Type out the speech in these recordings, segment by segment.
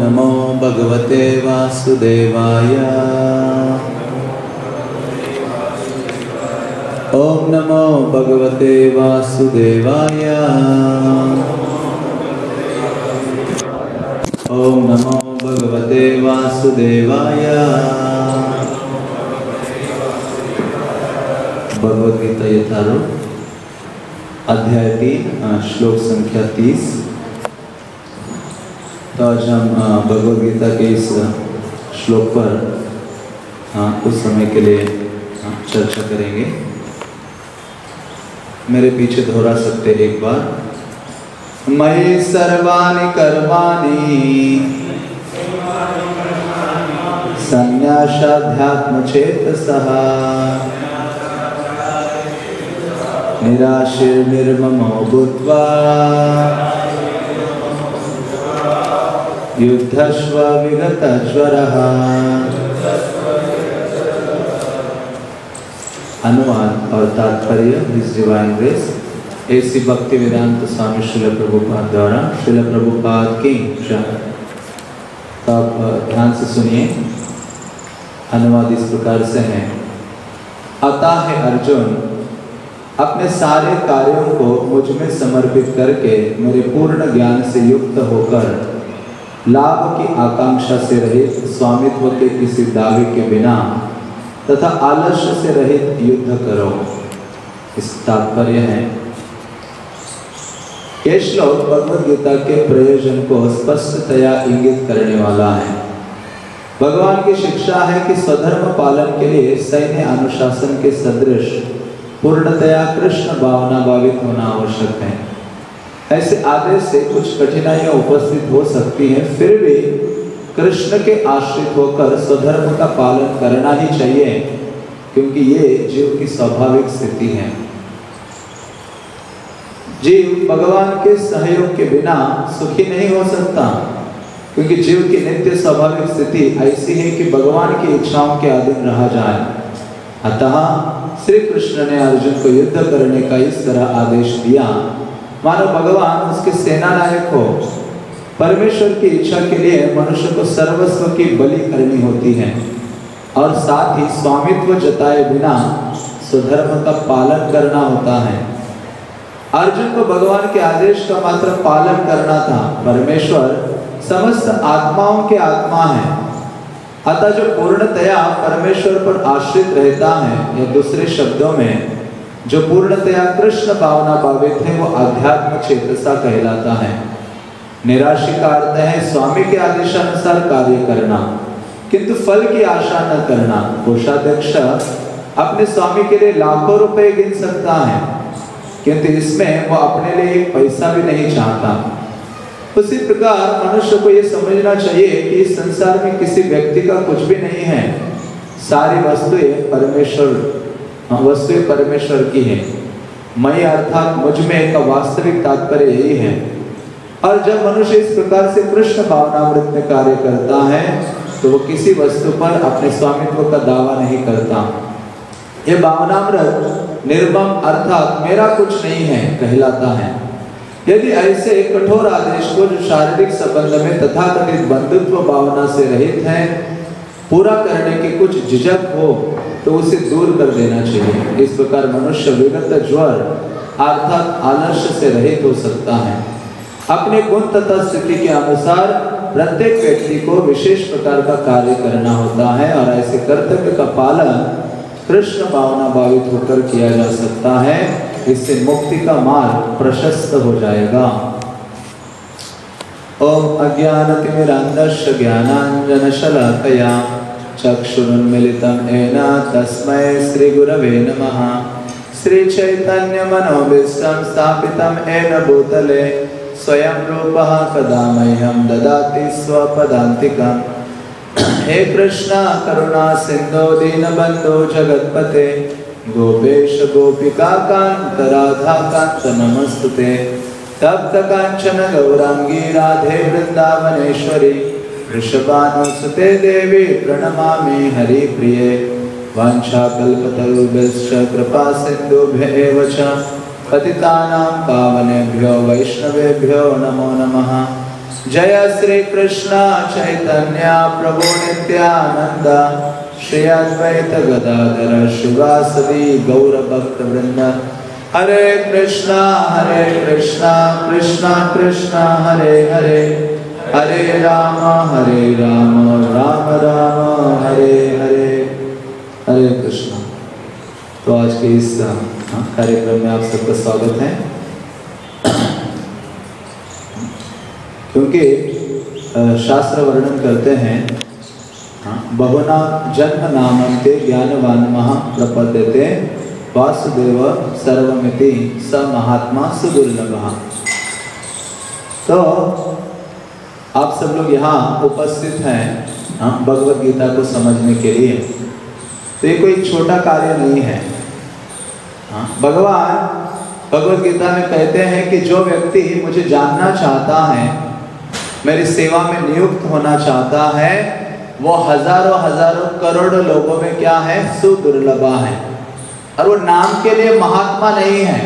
नमो भगवते वासुदेवाय। ॐ नमो भगवते वासुदेवाय। ॐ नमो भगवते वासुदेवाय। भगवद गीता अध्याय तीन श्लोक संख्या तीस। तो आज हम भगवद गीता के इस श्लोक पर कुछ समय के लिए चर्चा करेंगे। मेरे पीछे दोहरा सकते एक बार। मयि सर्वाणि कर्माणि। संन्यासाध्यात्म चेतसः निराशिर्निर्ममो भूत्वा। युद्धस्व अनुवाद और तात्पर्य ऐसी भक्ति वेदांत स्वामी शिल प्रभुपाद द्वारा शिल प्रभुपाद की। तो आप ध्यान से सुनिए। अनुवाद इस प्रकार से है। अतः है अर्जुन, अपने सारे कार्यों को मुझमें समर्पित करके मेरे पूर्ण ज्ञान से युक्त होकर लाभ की आकांक्षा से रहित, स्वामित्व के किसी दावे के बिना तथा आलस्य से रहित युद्ध करो। इस तात्पर्य है। ये श्लोक भगवद गीता के प्रयोजन को स्पष्टतया इंगित करने वाला है। भगवान की शिक्षा है कि स्वधर्म पालन के लिए सैन्य अनुशासन के सदृश, पूर्णतया कृष्ण भावना भावित होना आवश्यक है। ऐसे आदेश से कुछ कठिनाइयाँ उपस्थित हो सकती हैं, फिर भी कृष्ण के आश्रित होकर स्वधर्म का पालन करना ही चाहिए, क्योंकि ये जीव की स्वाभाविक स्थिति है। जीव भगवान के सहयोग के बिना सुखी नहीं हो सकता, क्योंकि जीव की नित्य स्वाभाविक स्थिति ऐसी है कि भगवान की इच्छाओं के अधीन रहा जाए। अतः श्री कृष्ण ने अर्जुन को युद्ध करने का इस तरह आदेश दिया। मानो भगवान उसके सेना नायक हो। परमेश्वर की इच्छा के लिए मनुष्य को सर्वस्व की बलि करनी होती है। और साथ ही स्वामित्व जताए बिना स्वधर्म का पालन करना होता है। अर्जुन को भगवान के आदेश का मात्र पालन करना था। परमेश्वर समस्त आत्माओं के आत्मा है। अतः जो पूर्णतया परमेश्वर पर आश्रित रहता है, या दूसरे शब्दों में जो पूर्णतया कृष्ण भावना भावित है, वो आध्यात्म चेतसा कहलाता है। निराशी का अर्थ है, स्वामी के आदेशानुसार कार्य करना, किंतु फल की आशा न करना। कोषाध्यक्ष अपने स्वामी के लिए लाखों रुपए गिन सकता है, किंतु इसमें वो अपने लिए एक पैसा भी नहीं चाहता। उसी प्रकार मनुष्य को यह समझना चाहिए कि इस संसार में किसी व्यक्ति का कुछ भी नहीं है। सारी वस्तुएँ परमेश्वर वस्तुएँ परमेश्वर की है। मैं अर्थात मुझमें का वास्तविक तात्पर्य यही है। और जब मनुष्य इस प्रकार से कृष्ण भावनामृत में कार्य करता है तो वो किसी वस्तु पर अपने स्वामित्व का दावा नहीं करता। ये भावनामृत निर्मम अर्थात मेरा कुछ नहीं है कहलाता है। यदि ऐसे कठोर आदेश को जो शारीरिक संबंध में तथाकथित बंधुत्व भावना से रहित है, पूरा करने के कुछ झिझक हो तो उसे दूर कर देना चाहिए। इस प्रकार मनुष्य विगत ज्वर अर्थात आलस्य से रहित हो सकता है। अपने गुण तथा स्थिति के अनुसार प्रत्येक व्यक्ति को विशेष प्रकार का कार्य करना होता है और ऐसे कर्तव्य का पालन कृष्ण भावना भावित होकर किया जा सकता है। इससे मुक्ति का मार्ग प्रशस्त हो जाएगा। ओम अज्ञानतिमिरान्धस्य ज्ञानाञ्जनशलाकया। चक्षुरुन्मिलितं येन तस्मै श्रीगुरवे नमः। श्रीचैतन्यमनोभीष्टं स्थापितं येन भूतले, स्वयं रूपः कदा मह्यं ददाति स्वपदान्तिकम्। हे कृष्ण, करुणा, सिन्धो, दीनबन्धो, जगत्पते, गोपेश, गोपिका कान्त राधा कान्त नमस्तुते तप्त काञ्चन गौराङ्गी, राधे, वृन्दावनेश्वरी वृषभानुसुते देवी, प्रणमामि हरिप्रिये। वाञ्छाकल्पतरुभ्यश्च कृपा च। पतितानां पावनेभ्यो, वैष्णवेभ्यो नमो नमः। जय श्री कृष्ण चैतन्य, प्रभु नित्यानंद श्री अद्वैत गदाधर शिवासदि गौर हरे कृष्णा हरे कृष्णा कृष्णा कृष्णा, हरे हरे। हरे राम हरे राम राम राम, हरे हरे हरे कृष्णा। तो आज के इस कार्यक्रम में आप सबका स्वागत है। क्योंकि शास्त्र वर्णन करते हैं बहुना जन्म के ज्ञानवान महा प्रपद्यते वासुदेव सर्वमिति स महात्मा सुदुर्लभ। तो आप सब लोग यहाँ उपस्थित हैं हाँ, भगवत गीता को समझने के लिए। तो ये कोई छोटा कार्य नहीं है। हाँ, भगवान भगवत गीता में कहते हैं कि जो व्यक्ति मुझे जानना चाहता है मेरी सेवा में नियुक्त होना चाहता है वो हज़ारों हज़ारों करोड़ों लोगों में क्या है? सुदुर्लभा है। और वो नाम के लिए महात्मा नहीं है।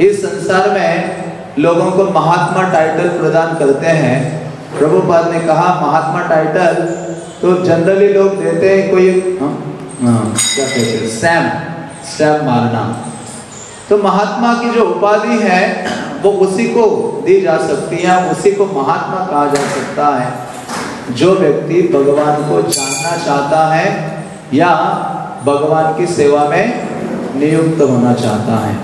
इस संसार में लोगों को महात्मा टाइटल प्रदान करते हैं। प्रभुपाद ने कहा महात्मा टाइटल। तो जनरली लोग देते हैं कोई हाँ, हाँ, क्या कहते हैं? सैम सैम मारना। तो महात्मा की जो उपाधि है वो उसी को दी जा सकती है उसी को महात्मा कहा जा सकता है। जो व्यक्ति भगवान को जानना चाहता है या भगवान की सेवा में नियुक्त होना चाहता है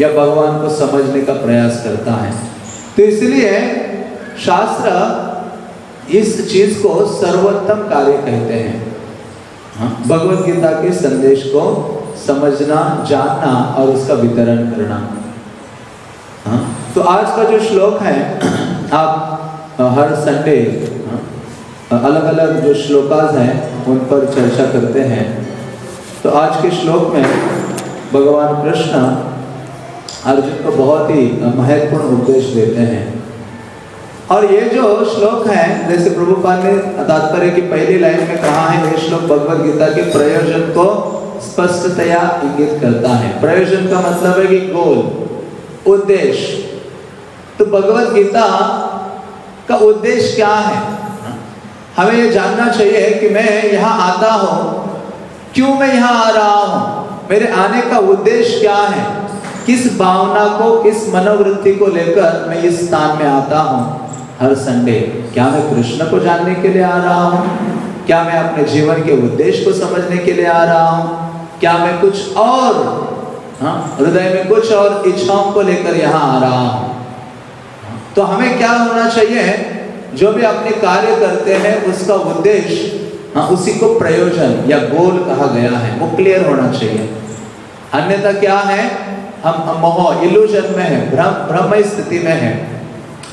या भगवान को समझने का प्रयास करता है। तो इसलिए शास्त्र इस चीज़ को सर्वोत्तम कार्य कहते हैं। हाँ, भगवत गीता के संदेश को समझना जानना और उसका वितरण करना। हाँ? तो आज का जो श्लोक है आप हर संडे अलग अलग जो श्लोकाज हैं उन पर चर्चा करते हैं। तो आज के श्लोक में भगवान कृष्ण अर्जुन को बहुत ही महत्वपूर्ण उपदेश देते हैं। और ये जो श्लोक है, जैसे प्रभुपाल ने तात्पर्य की पहली लाइन में कहा है, ये श्लोक भगवत गीता के प्रयोजन को स्पष्टतया इंगित करता है। प्रयोजन का मतलब है कि गोल, उद्देश्य। तो भगवत गीता का उद्देश्य क्या है? हमें ये जानना चाहिए कि मैं यहाँ आता हूँ, क्यों मैं यहाँ आ रहा हूँ? मेरे आने का उद्देश्य क्या है? किस भावना को, किस मनोवृत्ति को लेकर मैं इस स्थान में आता हूँ? हर संडे क्या मैं कृष्ण को जानने के लिए आ रहा हूँ? क्या मैं अपने जीवन के उद्देश्य को समझने के लिए आ रहा हूँ? क्या मैं कुछ और हाँ, हृदय में कुछ और इच्छाओं को लेकर यहाँ आ रहा हूँ? तो हमें क्या होना चाहिए? जो भी अपने कार्य करते हैं उसका उद्देश्य हाँ उसी को प्रयोजन या गोल कहा गया है। वो क्लियर होना चाहिए। अन्यथा क्या है? हम मोह इल्यूजन में है भ्रम भ्रम स्थिति में है।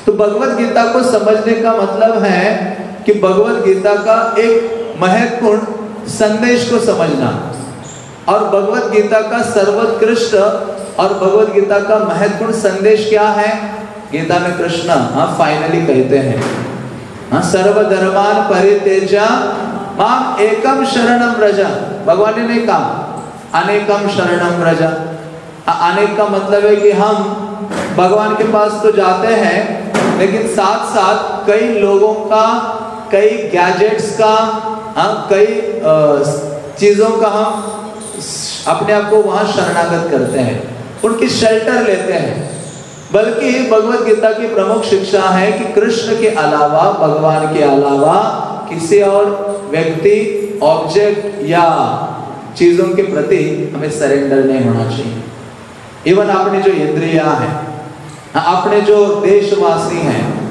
तो भगवत गीता को समझने का मतलब है कि भगवत गीता का एक महत्वपूर्ण संदेश को समझना। और भगवत गीता का सर्वोत्कृष्ट और भगवत गीता का महत्वपूर्ण संदेश क्या है? गीता में कृष्ण हाँ फाइनली कहते हैं। हाँ सर्वधर्मान परितेजा माम एकम शरणम रजा भगवान ने नहीं कहा अनेकम शरणम रजा अनेक का मतलब है कि हम भगवान के पास तो जाते हैं लेकिन साथ साथ कई लोगों का, कई गैजेट्स का हाँ कई चीज़ों का हम अपने आप को वहाँ शरणागत करते हैं। उनकी शेल्टर लेते हैं। बल्कि भगवत गीता की प्रमुख शिक्षा है कि कृष्ण के अलावा, भगवान के अलावा किसी और व्यक्ति ऑब्जेक्ट या चीज़ों के प्रति हमें सरेंडर नहीं होना चाहिए। इवन अपने जो इंद्रिया है अपने जो देशवासी हैं।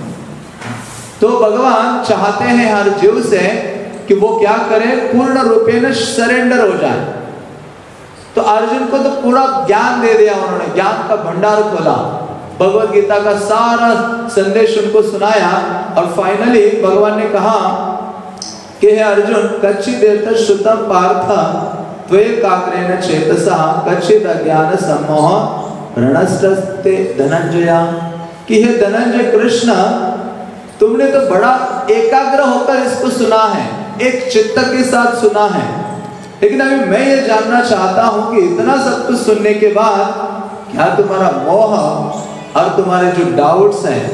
तो भगवान चाहते हैं हर जीव से कि वो क्या करे, पूर्ण रूपे में सरेंडर हो जाए। तो अर्जुन को तो पूरा ज्ञान दे दिया उन्होंने, ज्ञान का भंडार खोला। भगवत गीता का सारा संदेश उनको सुनाया और फाइनली भगवान ने कहा कि हे अर्जुन कच्ची देर श्रुतम पार्थ, त्वे काग्रेन चेतसा कच्चित अज्ञान सम्मोह रणस्ते धनंजया कि हे धनंजय कृष्ण, तुमने तो बड़ा एकाग्र होकर इसको सुना है, एक चित्त के साथ सुना है लेकिन अभी मैं ये जानना चाहता हूँ कि इतना सब कुछ सुनने के बाद क्या तुम्हारा मोह और तुम्हारे जो डाउट्स हैं,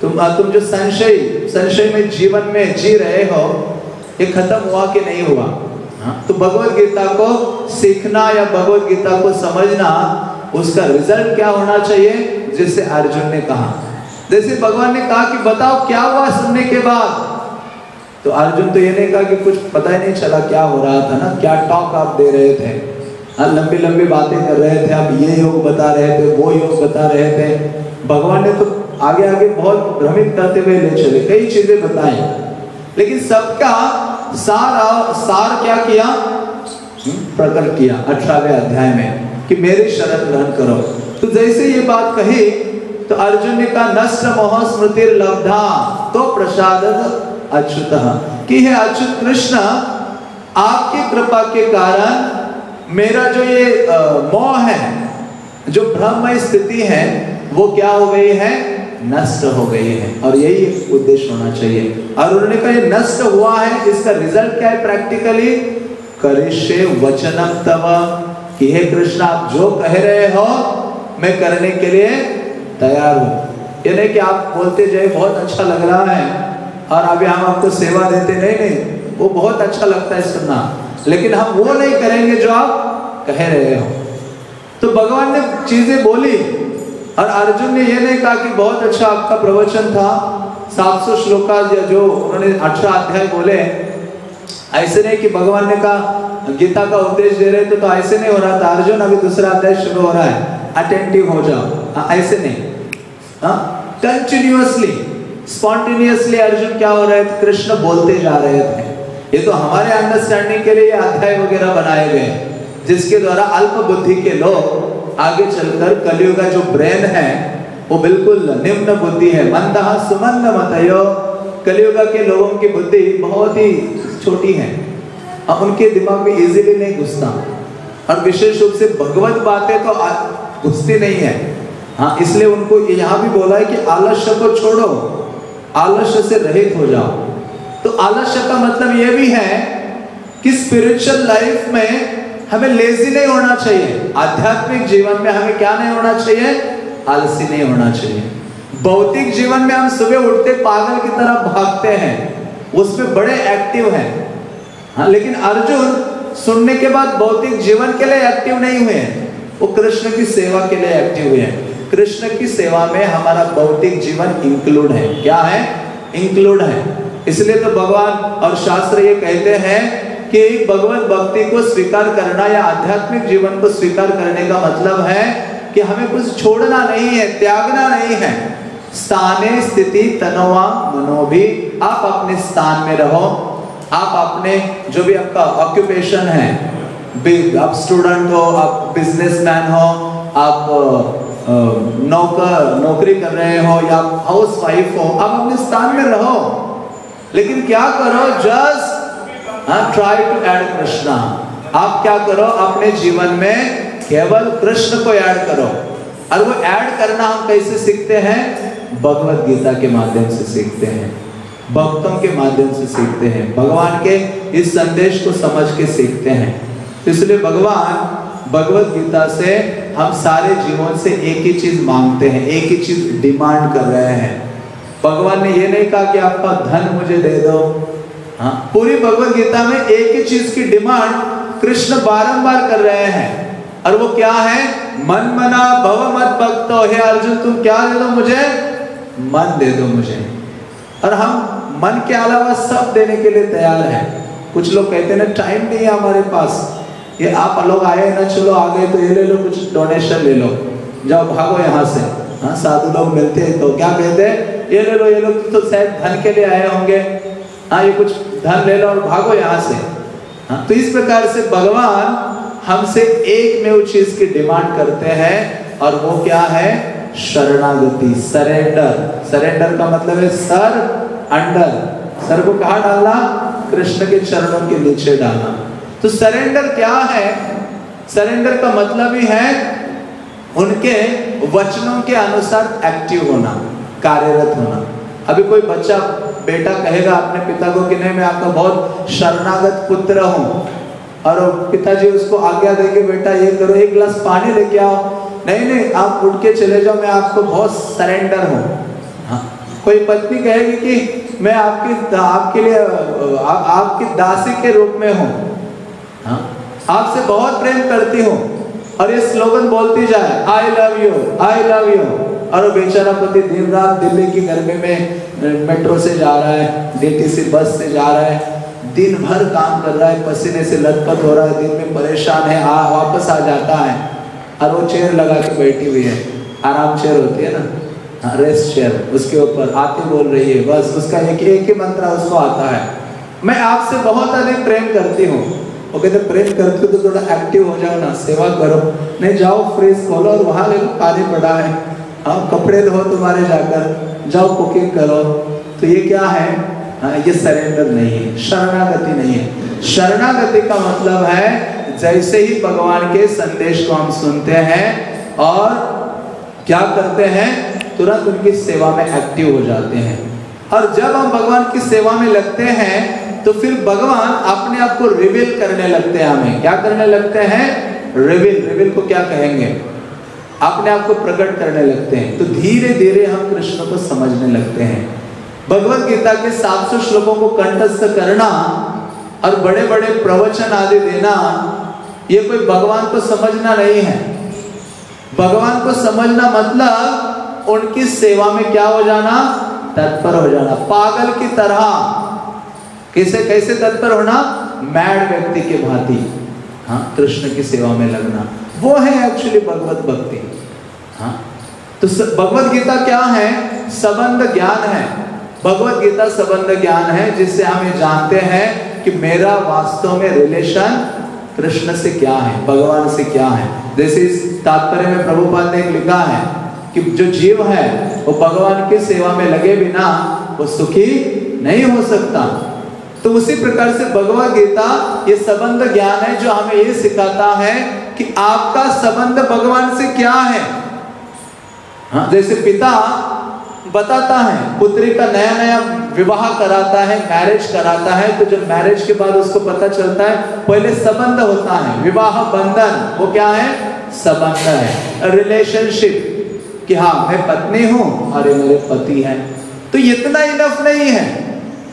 तुम तुम जो संशय संशय में जीवन में जी रहे हो, ये खत्म हुआ कि नहीं हुआ हाँ? तो भगवत गीता को सीखना या भगवत गीता को समझना उसका रिज़ल्ट क्या होना चाहिए? जिससे अर्जुन ने कहा। जैसे भगवान ने कहा कि बताओ क्या हुआ सुनने के बाद? तो अर्जुन तो ये नहीं कहा कि कुछ पता ही नहीं चला क्या हो रहा था ना क्या टॉक आप दे रहे थे। हाँ लंबी लंबी बातें कर रहे थे आप ये योग बता रहे थे वो योग बता रहे थे। भगवान ने तो आगे आगे बहुत भ्रमित करते हुए ले चले कई चीज़ें बताई। लेकिन सबका सार सार क्या किया? हम्म, प्रकट किया अठारहवें अध्याय में। कि मेरे शरण ग्रहण करो। तो जैसे ये बात कही तो अर्जुन ने कहा, नष्ट मोह स्मृति लब्धा तो प्रसाद अच्युत। कि है अच्युत कृष्ण, आपकी कृपा के कारण मेरा जो ये मोह है, जो ब्रह्म स्थिति है, वो क्या हो गई है? नष्ट हो गई है। और यही उद्देश्य होना चाहिए। और उन्होंने कहा, ये नष्ट हुआ है, इसका रिज़ल्ट क्या है प्रैक्टिकली करिष्य वचनम तव कि हे कृष्ण, आप जो कह रहे हो, मैं करने के लिए तैयार हूँ। ये नहीं कि आप बोलते जाए, बहुत अच्छा लग रहा है, और अभी हम आपको सेवा देते नहीं नहीं, वो बहुत अच्छा लगता है सुनना। लेकिन हम वो नहीं करेंगे जो आप कह रहे हो। तो भगवान ने चीज़ें बोली, और अर्जुन ने यह नहीं कहा कि बहुत अच्छा आपका प्रवचन था। 700 श्लोका जो उन्होंने अठारह अध्याय बोले, ऐसे नहीं कि भगवान ने कहा गीता का उपदेश दे रहे थे तो ऐसे नहीं हो रहा था। अर्जुन अभी दूसरा अध्याय शुरू हो रहा है। अटेंटिव हो जाओ। ऐसे नहीं। कंटिन्यूअसली स्पॉन्टेनियसली अर्जुन क्या हो रहे थे? कृष्ण बोलते जा रहे थे। ये तो हमारे अंडरस्टैंडिंग के लिए अध्याय वगैरह बनाए गए जिसके द्वारा अल्प बुद्धि के लोग आगे चलकर कलियुग का जो ब्रेन है, वो बिल्कुल निम्न बुद्धि है। मंदा सुमंद मतयो। कलियुग के लोगों की बुद्धि बहुत ही छोटी है। अब उनके दिमाग में इजीली नहीं घुसता। और विशेष रूप से भगवत बातें तो घुसती नहीं है। हाँ इसलिए उनको यहाँ भी बोला है कि आलस्य को छोड़ो, आलस्य से रहित हो जाओ। तो आलस्य का मतलब यह भी है कि स्पिरिचुअल लाइफ में हमें लेजी नहीं होना चाहिए। आध्यात्मिक जीवन में हमें क्या नहीं होना चाहिए? आलसी नहीं होना चाहिए। भौतिक जीवन में हम सुबह उठते पागल की तरह भागते हैं। उसमें बड़े एक्टिव हैं। हाँ लेकिन अर्जुन सुनने के बाद भौतिक जीवन के लिए एक्टिव नहीं हुए हैं। वो कृष्ण की सेवा के लिए एक्टिव हुए हैं। कृष्ण की सेवा में हमारा भौतिक जीवन इंक्लूड है। क्या है? इंक्लूड है। इसलिए तो भगवान और शास्त्र ये कहते हैं कि भगवत भक्ति को स्वीकार करना या आध्यात्मिक जीवन को स्वीकार करने का मतलब है कि हमें कुछ छोड़ना नहीं है, त्यागना नहीं है। स्थाने स्थिति तनोवा मनोभी, आप अपने स्थान में रहो। आप अपने जो भी आपका ऑक्यूपेशन है आप स्टूडेंट हो, आप बिजनेसमैन हो, आप नौकर, नौकरी कर रहे हो या हाउस वाइफ हो, आप अपने स्थान में रहो। लेकिन क्या करो? Just try to add Krishna आप क्या करो? अपने जीवन में केवल कृष्ण को ऐड करो। और वो ऐड करना हम कैसे सीखते हैं? भगवत गीता के माध्यम से सीखते हैं। भक्तों के माध्यम से सीखते हैं। भगवान के इस संदेश को समझ के सीखते हैं। इसलिए भगवान भगवत गीता से हम सारे जीवन से एक ही चीज़ मांगते हैं, एक ही चीज़ डिमांड कर रहे हैं। भगवान ने ये नहीं कहा कि आपका धन मुझे दे दो। हाँ पूरी भगवत गीता में एक ही चीज़ की डिमांड कृष्ण बारंबार कर रहे हैं। और वो क्या है? मन मना भव मत भक्तो, हे अर्जुन, तुम क्या दे दो मुझे? मन दे दो मुझे। और हम मन के अलावा सब देने के लिए तैयार हैं। कुछ लोग कहते ना, टाइम नहीं है हमारे पास। ये आप लोग आए ना, चलो आ गए तो ये ले लो, कुछ डोनेशन ले लो। जाओ, भागो यहाँ से। हाँ साधु लोग मिलते हैं तो क्या कहते हैं? ये ले लो, ये लोग तो शायद धन के लिए आए होंगे। हाँ ये कुछ धन ले लो और भागो यहाँ से। हाँ तो इस प्रकार से भगवान हमसे एक में उस चीज़ की डिमांड करते हैं। और वो क्या है? शरणागति सरेंडर सरेंडर का मतलब है सर अंडर सर को कहा डालना? कृष्ण के चरणों के नीचे डालना। तो सरेंडर क्या है? सरेंडर का मतलब ही है उनके वचनों के अनुसार एक्टिव होना, कार्यरत होना। अभी कोई बच्चा, बेटा कहेगा अपने पिता को कि नहीं, मैं आपका बहुत शरणागत पुत्र हूँ। और पिताजी उसको आज्ञा देंगे, बेटा, ये करो, एक गिलास पानी लेके आओ। नहीं नहीं आप उठ के चले जाओ मैं आपको बहुत सरेंडर हूँ। हाँ। कोई पत्नी कहेगी कि मैं आपकी आपके लिए आ, आपकी दासी के रूप में हूँ। हाँ? आपसे बहुत प्रेम करती हूँ और ये स्लोगन बोलती जाए I love you I love you और बेचारा पति दिन रात दिल्ली की गर्मी में मेट्रो से जा रहा है डीटीसी बस से जा रहा है दिन भर काम कर रहा है पसीने से लथपथ हो रहा है दिन में परेशान है आ वापस आ जाता है। और वो चेयर लगा के बैठी हुई है। आराम चेयर होती है ना? रेस्ट हाँ, चेयर उसके ऊपर आती बोल रही है। बस उसका एक एक ही मंत्र उसको आता है। मैं आपसे बहुत अधिक प्रेम करती हूँ। वो कहते प्रेम करते तो थोड़ा एक्टिव हो जाओ ना सेवा करो। नहीं जाओ फ्रिज खोलो और वहाँ ले पानी पड़ा है। हाँ कपड़े धो तुम्हारे जाकर। जाओ कुकिंग करो। तो ये क्या है? हाँ ये सरेंडर नहीं है। शरणागति नहीं है। शरणागति का मतलब है जैसे ही भगवान के संदेश को हम सुनते हैं और क्या करते हैं, तुरंत उनकी सेवा में एक्टिव हो जाते हैं। और जब हम भगवान की सेवा में लगते हैं तो फिर भगवान अपने आप को रिवील करने लगते हैं हमें। क्या करने लगते हैं? रिवील रिवील को क्या कहेंगे? अपने आप को प्रकट करने लगते हैं। तो धीरे धीरे हम कृष्ण को समझने लगते हैं। भगवत गीता के 700 श्लोकों को कंठस्थ करना और बड़े बड़े प्रवचन आदि देना ये कोई भगवान को समझना नहीं है। भगवान को समझना मतलब उनकी सेवा में क्या हो जाना? तत्पर हो जाना। पागल की तरह। कैसे कैसे तत्पर होना? मैड व्यक्ति के भांति। हाँ कृष्ण की सेवा में लगना। वो है एक्चुअली भगवत भक्ति। हाँ तो भगवत गीता क्या है? संबंध ज्ञान है। भगवत गीता संबंध ज्ञान है, जिससे हम ये जानते हैं कि मेरा वास्तव में रिलेशन कृष्ण से क्या है? भगवान से क्या है? जैसे इस तात्पर्य में प्रभुपाद ने लिखा है कि जो जीव है, वो भगवान की सेवा में लगे बिना वो सुखी नहीं हो सकता। तो उसी प्रकार से भगवत गीता ये संबंध ज्ञान है जो हमें ये सिखाता है कि आपका संबंध भगवान से क्या है। हाँ जैसे पिता बताता है, पुत्री का नया नया विवाह कराता है मैरिज कराता है तो जब मैरिज के बाद उसको पता चलता है, पहले संबंध होता है। विवाह बंधन, वो क्या है? संबंध है। रिलेशनशिप कि हाँ मैं पत्नी हूँ और ये मेरे पति हैं। तो इतना इनफ नहीं है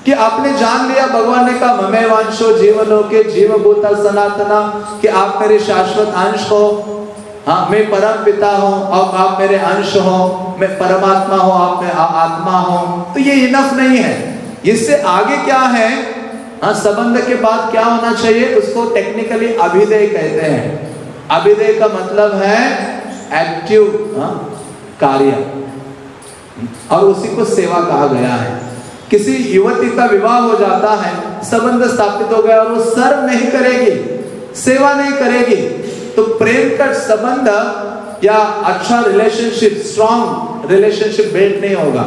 कि आपने जान लिया, भगवान ने कहा ममे वंशो जीवनों के जीव भूता सनातना, कि आप मेरे शाश्वत अंश हो। हाँ मैं परम पिता हूँ और आप मेरे अंश हो मैं परमात्मा हूँ आप में आत्मा हो। तो ये इनफ नहीं है। इससे आगे क्या है? हाँ संबंध के बाद क्या होना चाहिए? उसको टेक्निकली अभिदय कहते हैं। अभिदय का मतलब है एक्टिव हाँ, कार्य। और उसी को सेवा कहा गया है। किसी युवती का विवाह हो जाता है संबंध स्थापित हो गया और वो सर्व नहीं करेगी सेवा नहीं करेगी। तो प्रेम का संबंध या अच्छा रिलेशनशिप स्ट्रॉन्ग रिलेशनशिप बिल्ड नहीं होगा।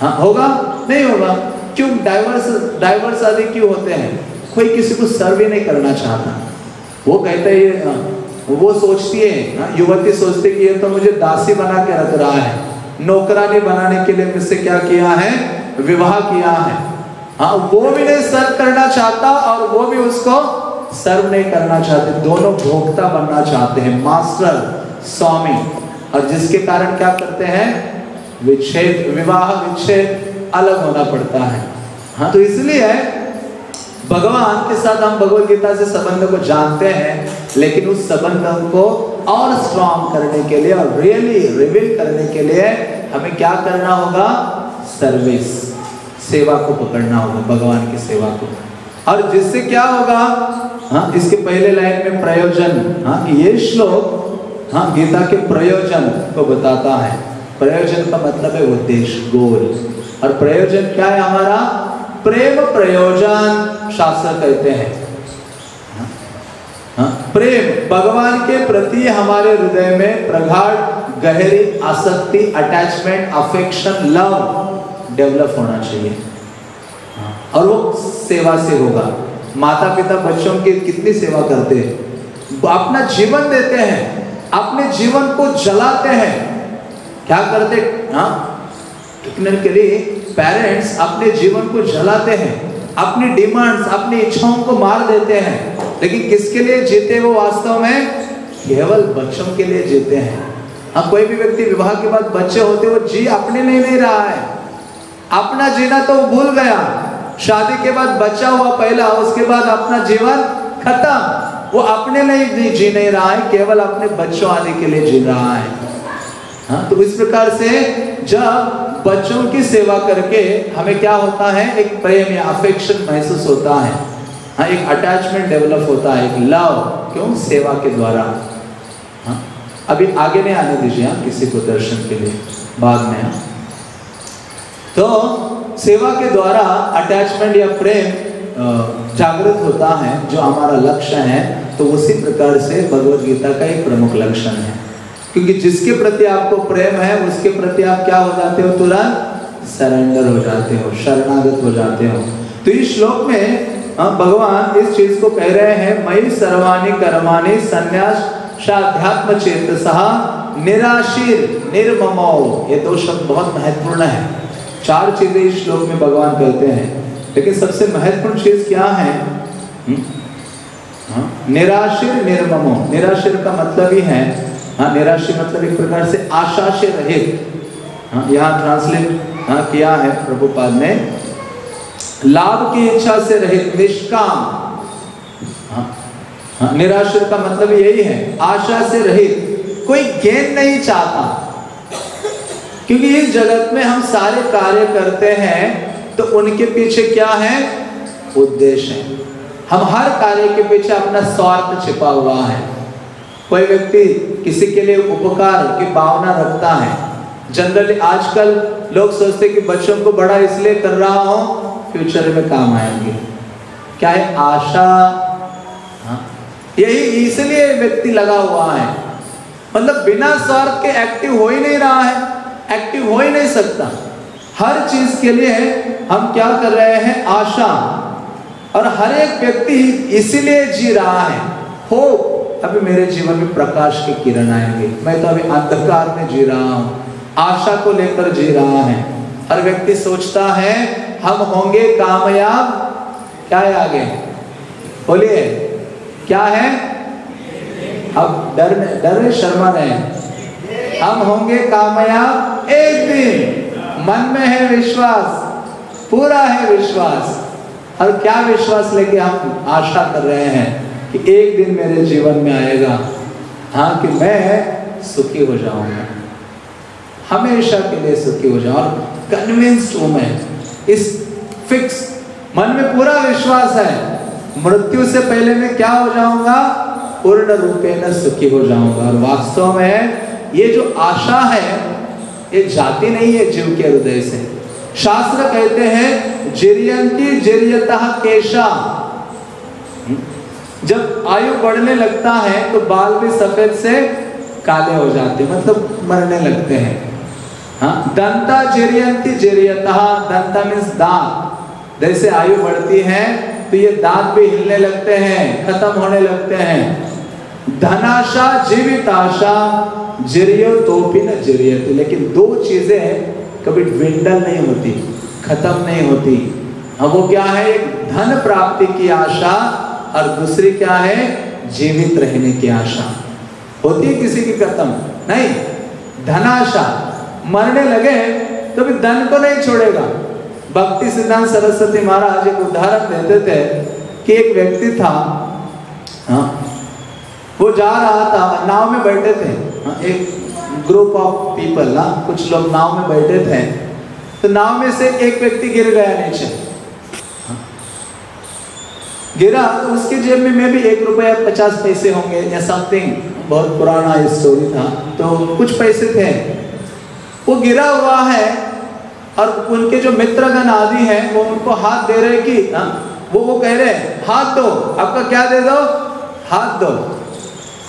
हाँ होगा? नहीं होगा। क्यों? डाइवर्स डाइवर्स आदि क्यों होते हैं? कोई किसी को सर्वे नहीं करना चाहता। वो कहते हैं हाँ, वो सोचती है हाँ, युवती सोचती कि ये तो मुझे दासी बना के रख रहा है। नौकरानी बनाने के लिए मुझसे क्या किया है? विवाह किया है। हाँ वो भी नहीं सर्व करना चाहता और वो भी उसको सर्व नहीं करना चाहते, दोनों भोक्ता बनना चाहते हैं। मास्टर, स्वामी, और जिसके कारण क्या करते हैं? विच्छेद, विवाह विच्छेद अलग होना पड़ता है। हाँ तो इसलिए भगवान के साथ हम भगवत गीता से संबंध को जानते हैं, लेकिन उस संबंध को और स्ट्रॉन्ग करने के लिए और रियली रिवील करने के लिए हमें क्या करना होगा? सर्विस सेवा को पकड़ना होगा, भगवान की सेवा को। और जिससे क्या होगा? हाँ इसके पहले लाइन में प्रयोजन। हाँ ये श्लोक हाँ गीता के प्रयोजन को बताता है। प्रयोजन का मतलब है उद्देश्य गोल। और प्रयोजन क्या है हमारा? प्रेम प्रयोजन शास्त्र कहते हैं। हाँ, हाँ प्रेम भगवान के प्रति हमारे हृदय में प्रगाढ़ गहरी आसक्ति अटैचमेंट अफेक्शन लव डेवलप होना चाहिए। और वो सेवा से होगा। माता पिता बच्चों की कितनी सेवा करते हैं। अपना जीवन देते हैं, अपने जीवन को जलाते हैं। क्या करते हाँ? के लिए पेरेंट्स अपने जीवन को जलाते हैं, अपनी डिमांड्स अपनी इच्छाओं को मार देते हैं। लेकिन किसके लिए जीते वो वास्तव में? केवल बच्चों के लिए जीते हैं। हाँ कोई भी व्यक्ति विवाह के बाद बच्चे होते वो जी अपने लिए नहीं रहा है। अपना जीना तो भूल गया। शादी के बाद बच्चा हुआ पहला, उसके बाद अपना जीवन खत्म। वो अपने लिए जी नहीं रहा है, केवल अपने बच्चों आने के लिए जी रहा है। हाँ तो इस प्रकार से जब बच्चों की सेवा करके हमें क्या होता है? एक प्रेम या अफेक्शन महसूस होता है। हाँ एक अटैचमेंट डेवलप होता है, एक लव क्यों? सेवा के द्वारा। हाँ अभी आगे नहीं आने दीजिए हाँ किसी को दर्शन के लिए, बाद में हाँ। तो सेवा के द्वारा अटैचमेंट या प्रेम जागृत होता है, जो हमारा लक्ष्य है तो उसी प्रकार से भगवत गीता का एक प्रमुख लक्षण है। क्योंकि जिसके प्रति आपको प्रेम है, उसके प्रति आप क्या हो जाते हो? तुरंत सरेंडर हो जाते हो, शरणागत हो जाते हो। तो इस श्लोक में भगवान इस चीज़ को कह रहे हैं मई सर्वाणी कर्माणी संन्यास चेत सहा निराशीर, निर्ममो। ये दो शब्द बहुत महत्वपूर्ण है। चार चीज़ें इस श्लोक में भगवान कहते हैं। लेकिन सबसे महत्वपूर्ण चीज़ क्या है? हम्म? हाँ? निराशिर निर्ममो। निराशिर का मतलब ही है हाँ निराशि मतलब एक प्रकार से आशा से रहित। हाँ यहाँ ट्रांसलेट हाँ किया है प्रभुपाद ने। लाभ की इच्छा से रहित निष्काम। हाँ, हाँ निराश्र का मतलब यही है आशा से रहित। कोई गेन नहीं चाहता। क्योंकि इस जगत में हम सारे कार्य करते हैं तो उनके पीछे क्या है? उद्देश्य है। हम हर कार्य के पीछे अपना स्वार्थ छिपा हुआ है। कोई व्यक्ति किसी के लिए उपकार की भावना रखता है, जनरली आजकल लोग सोचते कि बच्चों को बड़ा इसलिए कर रहा हूँ, फ्यूचर में काम आएँगे। क्या है? आशा। हाँ? यही इसलिए व्यक्ति लगा हुआ है। मतलब बिना स्वार्थ के एक्टिव हो ही नहीं रहा है। एक्टिव हो ही नहीं सकता। हर चीज़ के लिए हम क्या कर रहे हैं? आशा। और हर एक व्यक्ति इसीलिए जी रहा है। होप अभी मेरे जीवन में प्रकाश की किरण आएँगे। मैं तो अभी अंधकार में जी रहा हूँ। आशा को लेकर जी रहा है। हर व्यक्ति सोचता है, हम होंगे कामयाब। क्या है आगे? बोलिए, क्या है? अब डर डर शर्मा रहे हम होंगे कामयाब एक दिन। मन में है विश्वास, पूरा है विश्वास। और क्या विश्वास लेके हम आशा कर रहे हैं कि एक दिन मेरे जीवन में आएगा। हाँ कि मैं सुखी हो जाऊँगा। हमेशा के लिए सुखी हो जाऊँ। और कन्विंस्ड हूँ मैं, इस फिक्स मन में पूरा विश्वास है। मृत्यु से पहले मैं क्या हो जाऊँगा? पूर्ण रूपे न सुखी हो जाऊँगा। और वास्तव में ये जो आशा है, ये जाती नहीं है जीव के हृदय से। शास्त्र कहते हैं, जिरियंती जिरियता केशा। जब आयु बढ़ने लगता है तो बाल भी सफ़ेद से काले हो जाते मतलब मरने लगते हैं। हाँ दंता जिरियंती जेरियता, दंता मीन्स दांत। जैसे आयु बढ़ती है तो ये दांत भी हिलने लगते हैं, खत्म होने लगते हैं। धनाशा जीवित आशा जिरियो तो भी न जिरियत। लेकिन दो चीज़ें कभी विंडल नहीं होती, खत्म नहीं होती। हाँ वो क्या है? एक धन प्राप्ति की आशा, और दूसरी क्या है? जीवित रहने की आशा। होती है किसी की खत्म? नहीं। धनाशा, मरने लगे तो भी धन को नहीं छोड़ेगा। भक्ति सिद्धांत सरस्वती महाराज एक उदाहरण देते थे कि एक व्यक्ति था हाँ वो जा रहा था नाव में बैठे थे। हाँ, एक ग्रुप ऑफ़ पीपल ना कुछ लोग नाव में बैठे थे। तो नाव में से एक व्यक्ति गिर गया नीचे। गिरा तो उसके जेब में मैं भी एक रुपया पचास पैसे होंगे या समथिंग बहुत पुराना स्टोरी था। तो कुछ पैसे थे। वो गिरा हुआ है और उनके जो मित्रगण आदि हैं वो उनको हाथ दे रहे कि हा? वो वो कह रहे हैं हाथ दो आपका क्या दे दो? हाथ दो।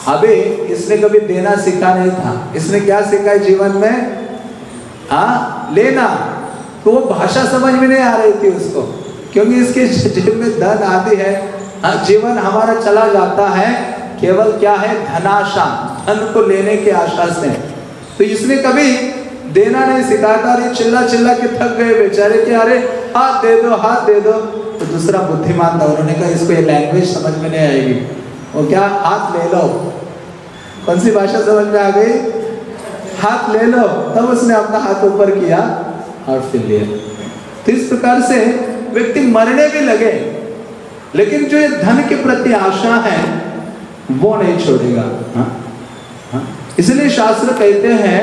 अभी इसने कभी देना सीखा नहीं था। इसने क्या सीखा है जीवन में? हाँ लेना। तो वो भाषा समझ में नहीं आ रही थी उसको। क्योंकि इसके जेब में धन आदि है। हाँ, जीवन हमारा चला जाता है। केवल क्या है? धनाशा। धन को लेने की आशा से। तो इसने कभी देना नहीं सिखाया था। अरे चिल्ला चिल्ला के थक गए बेचारे कि अरे हाथ दे दो हाथ दे दो। तो दूसरा बुद्धिमान था। उन्होंने कहा इसको ये लैंग्वेज समझ में नहीं आएगी। वो क्या? हाथ ले लो। कौन सी भाषा समझ में आ गई? हाथ ले लो। तब उसने अपना हाथ ऊपर किया और फिर लिया। तो इस प्रकार से व्यक्ति मरने भी लगे लेकिन जो ये धन के प्रति आशा है वो नहीं छोड़ेगा। हाँ? हाँ? इसलिए शास्त्र कहते हैं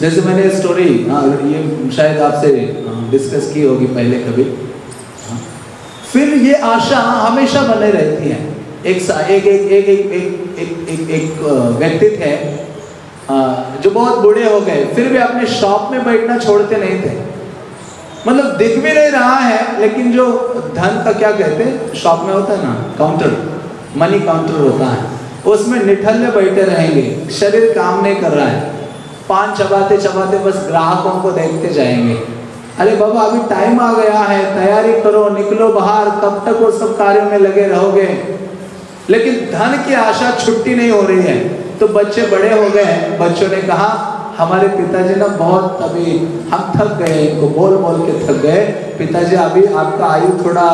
जैसे मैंने स्टोरी हाँ, ये शायद आपसे डिस्कस की होगी पहले कभी? फिर ये आशा हमेशा बने रहती है। एक एक एक एक एक एक एक, एक, एक व्यक्ति थे जो बहुत बूढ़े हो गए फिर भी अपने शॉप में बैठना छोड़ते नहीं थे। मतलब दिख भी नहीं रहा है लेकिन जो धन का क्या कहते शॉप में होता है ना काउंटर मनी काउंटर होता है उसमें निठल्ले बैठे रहेंगे शरीर काम नहीं कर रहा है। पान चबाते चबाते बस ग्राहकों को देखते जाएँगे। अरे बाबा अभी टाइम आ गया है तैयारी करो निकलो बाहर कब तक वो सब कार्यों में लगे रहोगे। लेकिन धन की आशा छुट्टी नहीं हो रही है। तो बच्चे बड़े हो गए बच्चों ने कहा, हमारे पिताजी ना बहुत अभी हम थक गए, इनको बोल बोल के थक गए। पिताजी, अभी आपका आयु थोड़ा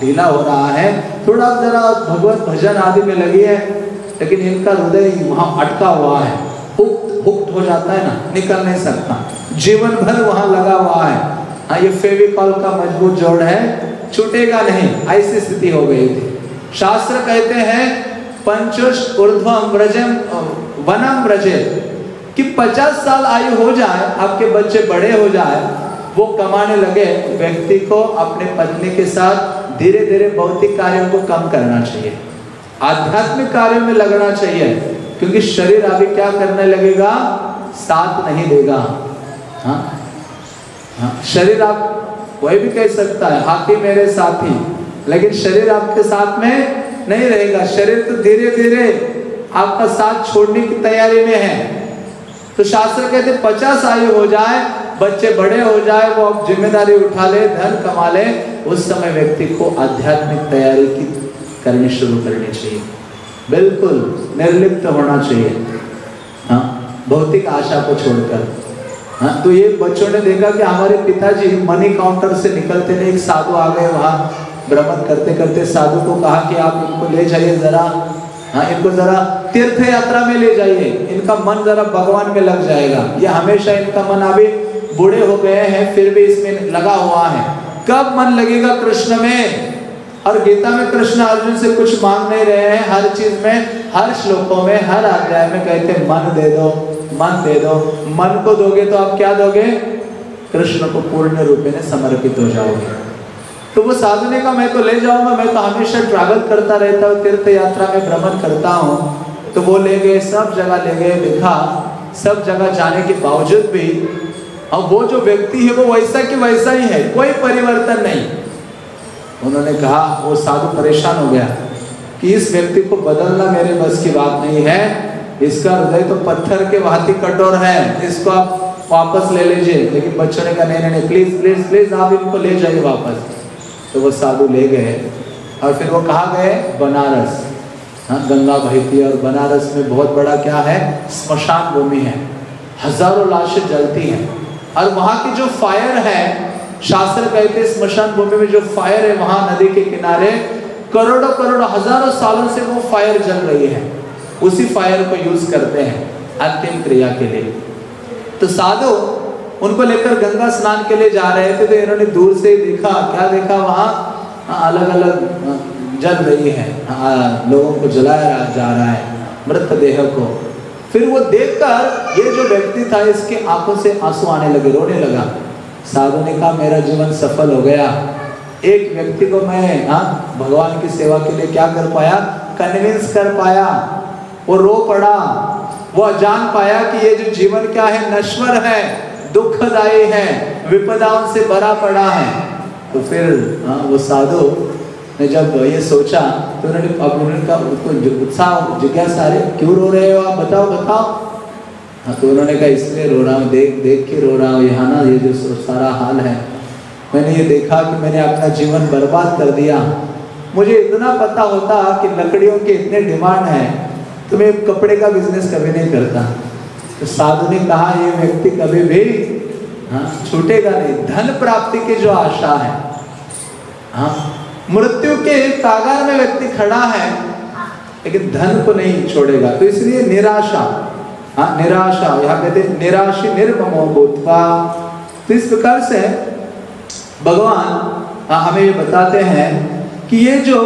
ढीला हो रहा है। थोड़ा जरा भगवत भजन आदि में लगी है लेकिन इनका हृदय वहाँ अटका हुआ है। हुक्ट हुक्ट हो जाता है ना, निकल नहीं सकता। जीवन भर वहाँ लगा हुआ है। हाँ ये फेविकॉल का मज़बूत जोड़ है। छूटेगा नहीं। ऐसी स्थिति हो गई थी। शास्त्र कहते हैं पंचुष ऊर्ध्वम व्रजम वनम व्रजे। कि 50 साल आयु हो जाए, आपके बच्चे बड़े हो जाए, वो कमाने लगे, व्यक्ति को अपने पत्नी के साथ धीरे धीरे भौतिक कार्यों को कम करना चाहिए। आध्यात्मिक कार्यों में लगना चाहिए, क्योंकि शरीर अभी क्या करने लगेगा? साथ नहीं देगा। हाँ? हाँ? शरीर आप वही भी कह सकता है हाथी मेरे साथी लेकिन शरीर आपके साथ में नहीं रहेगा। शरीर तो धीरे धीरे आपका साथ छोड़ने की तैयारी में है। तो शास्त्र कहते पचास आयु हो जाए, बच्चे बड़े हो जाए, वो अब ज़िम्मेदारी उठा ले, धन कमा ले, उस समय व्यक्ति को आध्यात्मिक तैयारी की करनी शुरू करनी चाहिए। बिल्कुल निर्लिप्त होना चाहिए। हाँ भौतिक आशा को छोड़कर। हाँ तो ये बच्चों ने देखा कि हमारे पिताजी मनी काउंटर से निकलते नहीं, एक साधु आ गए वहाँ। भ्रमण करते करते साधु को कहा कि आप इनको ले जाइए जरा। हाँ इनको जरा तीर्थ यात्रा में ले जाइए। इनका मन जरा भगवान में लग जाएगा। ये हमेशा इनका मन अभी बूढ़े हो गए हैं, फिर भी इसमें लगा हुआ है। कब मन लगेगा कृष्ण में? और गीता में कृष्ण अर्जुन से कुछ मांग नहीं रहे हैं। हर चीज़ में, हर श्लोकों में, हर अध्याय में कहते मन दे दो, मन दे दो। मन को दोगे तो आप क्या दोगे? कृष्ण को पूर्ण रूप में समर्पित हो जाओगे। तो वो साधु ने कहा मैं तो ले जाऊँगा, मैं तो हमेशा ट्रैवल करता रहता हूँ, तीर्थ यात्रा में भ्रमण करता हूँ। तो वो ले गए, सब जगह ले गए, देखा, सब जगह जाने के बावजूद भी और वो जो व्यक्ति है वो वैसा कि वैसा ही है, कोई परिवर्तन नहीं। उन्होंने कहा, वो साधु परेशान हो गया कि इस व्यक्ति को बदलना मेरे बस की बात नहीं है। इसका हृदय तो पत्थर के भांति कठोर है, इसको आप वापस ले लीजिए। लेकिन बच्चों ने कहा, नहीं नहीं प्लीज़ प्लीज़ प्लीज़ आप इनको ले जाइए वापस। तो वो साधु ले गए और फिर वो कहा गए? बनारस। हाँ गंगा बहती और बनारस में बहुत बड़ा क्या है? स्मशान भूमि है। हज़ारों लाशें जलती हैं। और वहाँ की जो फायर है, शास्त्र कहते स्मशान भूमि में जो फायर है, वहाँ नदी के किनारे करोड़ों करोड़ों, हज़ारों सालों से वो फायर जल रही है। उसी फायर को यूज़ करते हैं अंतिम क्रिया के लिए। तो साधु उनको लेकर गंगा स्नान के लिए जा रहे थे तो इन्होंने दूर से देखा। क्या देखा? वहाँ अलग अलग जल रही है। लोगों को जलाया जा रहा है मृत देह को। फिर वो देखकर, ये जो व्यक्ति था, इसके आँखों से आँसू आने लगे, रोने लगा। साधु ने कहा, मेरा जीवन सफल हो गया। एक व्यक्ति को मैं हाँ भगवान की सेवा के लिए क्या कर पाया? कन्विंस कर पाया। वो रो पड़ा। वो जान पाया कि ये जो जीवन क्या है, नश्वर है। दुखदायी है विपदाओं से भरा पड़ा है। तो फिर हाँ वो साधु ने जब ये सोचा तो उन्होंने, अब उन्होंने कहा उसको उत्साह, जिज्ञासा क्यों रो रहे हो आप? बताओ बताओ। हाँ तो उन्होंने कहा, इसलिए रो रहा हूँ, देख देख के रो रहा हूँ। यहाँ ना, ये जो सारा हाल है, मैंने ये देखा कि मैंने अपना जीवन बर्बाद कर दिया। मुझे इतना पता होता कि लकड़ियों के इतने डिमांड है तो मैं कपड़े का बिज़नेस कभी नहीं करता। तो साधु ने कहा, ये व्यक्ति कभी भी हाँ छूटेगा नहीं। धन प्राप्ति की जो आशा है हाँ मृत्यु के कागार में व्यक्ति खड़ा है, लेकिन धन को नहीं छोड़ेगा। तो इसलिए निराशा हाँ निराशा, यहाँ कहते निराशी निर्ममो भूतवा। तो इस प्रकार से भगवान हमें ये बताते हैं कि ये जो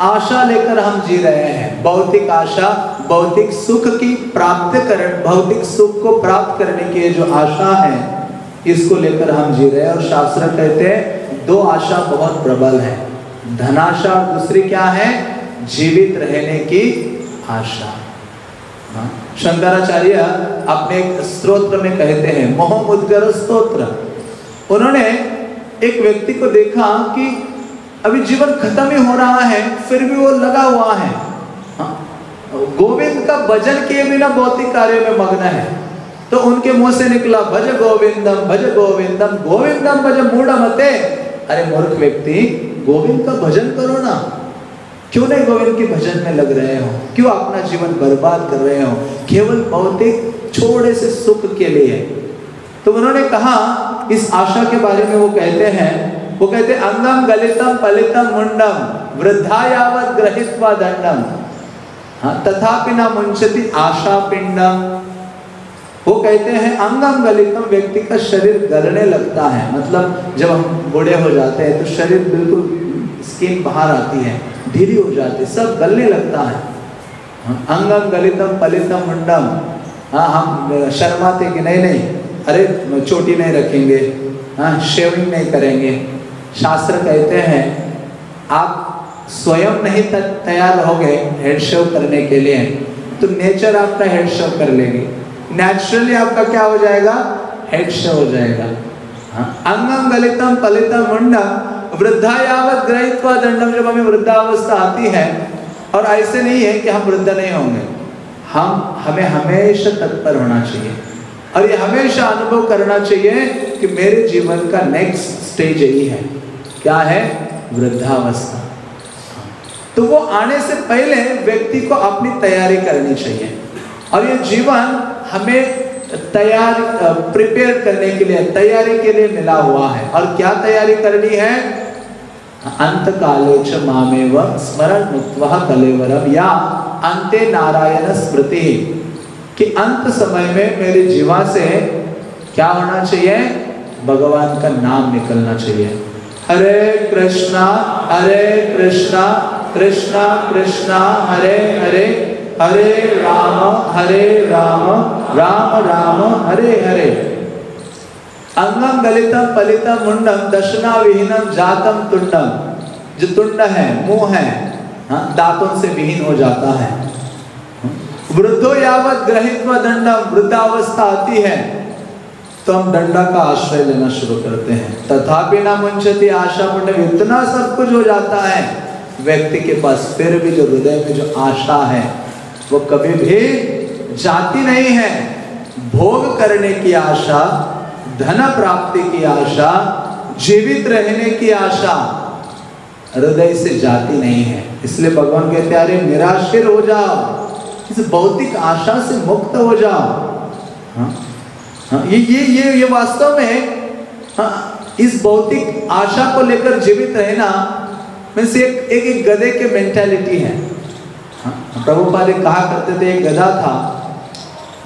आशा लेकर हम जी रहे हैं। भौतिक आशा, भौतिक सुख की प्राप्त कर भौतिक सुख को प्राप्त करने की जो आशा है, इसको लेकर हम जी रहे हैं। और शास्त्र कहते हैं, दो आशा बहुत प्रबल है। धनाशा और दूसरी क्या है? जीवित रहने की आशा। हाँ? शंकराचार्य अपने स्त्रोत्र में कहते हैं मोहमुद्गर स्त्रोत्र उन्होंने एक व्यक्ति को देखा कि अभी जीवन खत्म ही हो रहा है, फिर भी वो लगा हुआ है। हाँ? गोविंद का भजन किए बिना भौतिक कार्य में मग्न है। तो उनके मुँह से निकला, भज गोविंदम भज गोविंदम गोविंदम भज मूढ़ मते अरे मूर्ख व्यक्ति, गोविंद का भजन करो ना। क्यों नहीं गोविंद के भजन में लग रहे हो? क्यों अपना जीवन बर्बाद कर रहे हो? केवल भौतिक छोटे से सुख के लिए। तो उन्होंने कहा, इस आशा के बारे में वो कहते हैं वो कहते अंगम गलितम पलितम मुंडम वृद्धा यावत ग्रहित्वा दंडम हाँ तथापि ना मुंशति आशा पिंडम वो कहते हैं अंगम गलितम व्यक्ति का शरीर गलने लगता है। मतलब जब हम बूढ़े हो जाते हैं तो शरीर बिल्कुल स्किन बाहर आती है ढीली हो जाती है सब गलने लगता है। हाँ, अंगम गलितम पलितम मुंडम। हाँ हम शर्माते कि नहीं नहीं अरे चोटी नहीं रखेंगे। हाँ शेविंग नहीं करेंगे। शास्त्र कहते हैं, आप स्वयं नहीं तैयार रहोगे हेड शेव करने के लिए। तो नेचर आपका हेड शेव कर लेगी। नेचुरली आपका क्या हो जाएगा? हेड शेव हो जाएगा। हाँ? अंगम गलितम पलितम मुंडम वृद्धा यावत ग्रहित्वा दंडम। जब हमें वृद्धावस्था आती है, और ऐसे नहीं है कि हम वृद्ध नहीं होंगे, हम, हमें हमेशा तत्पर होना चाहिए। और ये हमेशा अनुभव करना चाहिए कि मेरे जीवन का नेक्स्ट स्टेज यही है। क्या है? वृद्धावस्था। तो वो आने से पहले व्यक्ति को अपनी तैयारी करनी चाहिए। और ये जीवन हमें तैयार प्रिपेयर करने के लिए, तैयारी के लिए मिला हुआ है। और क्या तैयारी करनी है? अंत काले च व स्मरण कलेवरम या अंते नारायण स्मृति। कि अंत समय में मेरे जीवा से क्या होना चाहिए? भगवान का नाम निकलना चाहिए। हरे कृष्णा हरे कृष्णा कृष्णा कृष्णा हरे हरे हरे राम हरे राम राम राम हरे हरे। अंगम गलितम पलितम मुंडम दशना विहीनम जातम तुंडम जो तुंड है मुँह है हाँ, दांतों से विहीन हो जाता है। वृद्धो यावत ग्रहित्व दंडम वृद्धावस्था आती है। हम दंडा का आश्रय लेना शुरू करते हैं। तथापि ना मुंशति आशा पुण्य इतना सब कुछ हो जाता है। व्यक्ति के पास फिर भी जो हृदय में जो आशा है, वो कभी भी जाती नहीं है। भोग करने की आशा, धन प्राप्ति की आशा, जीवित रहने की आशा, हृदय से जाती नहीं है। इसलिए भगवान कहते अरे निराशिर हो जाओ। इस भौतिक आशा से मुक्त हो जाओ। हाँ? हाँ, ये ये ये ये वास्तव में हाँ, इस भौतिक आशा को लेकर जीवित रहना मीन्स एक एक, एक गधे के मेंटेलिटी है। हाँ, प्रभुपाद कहा करते थे एक गधा था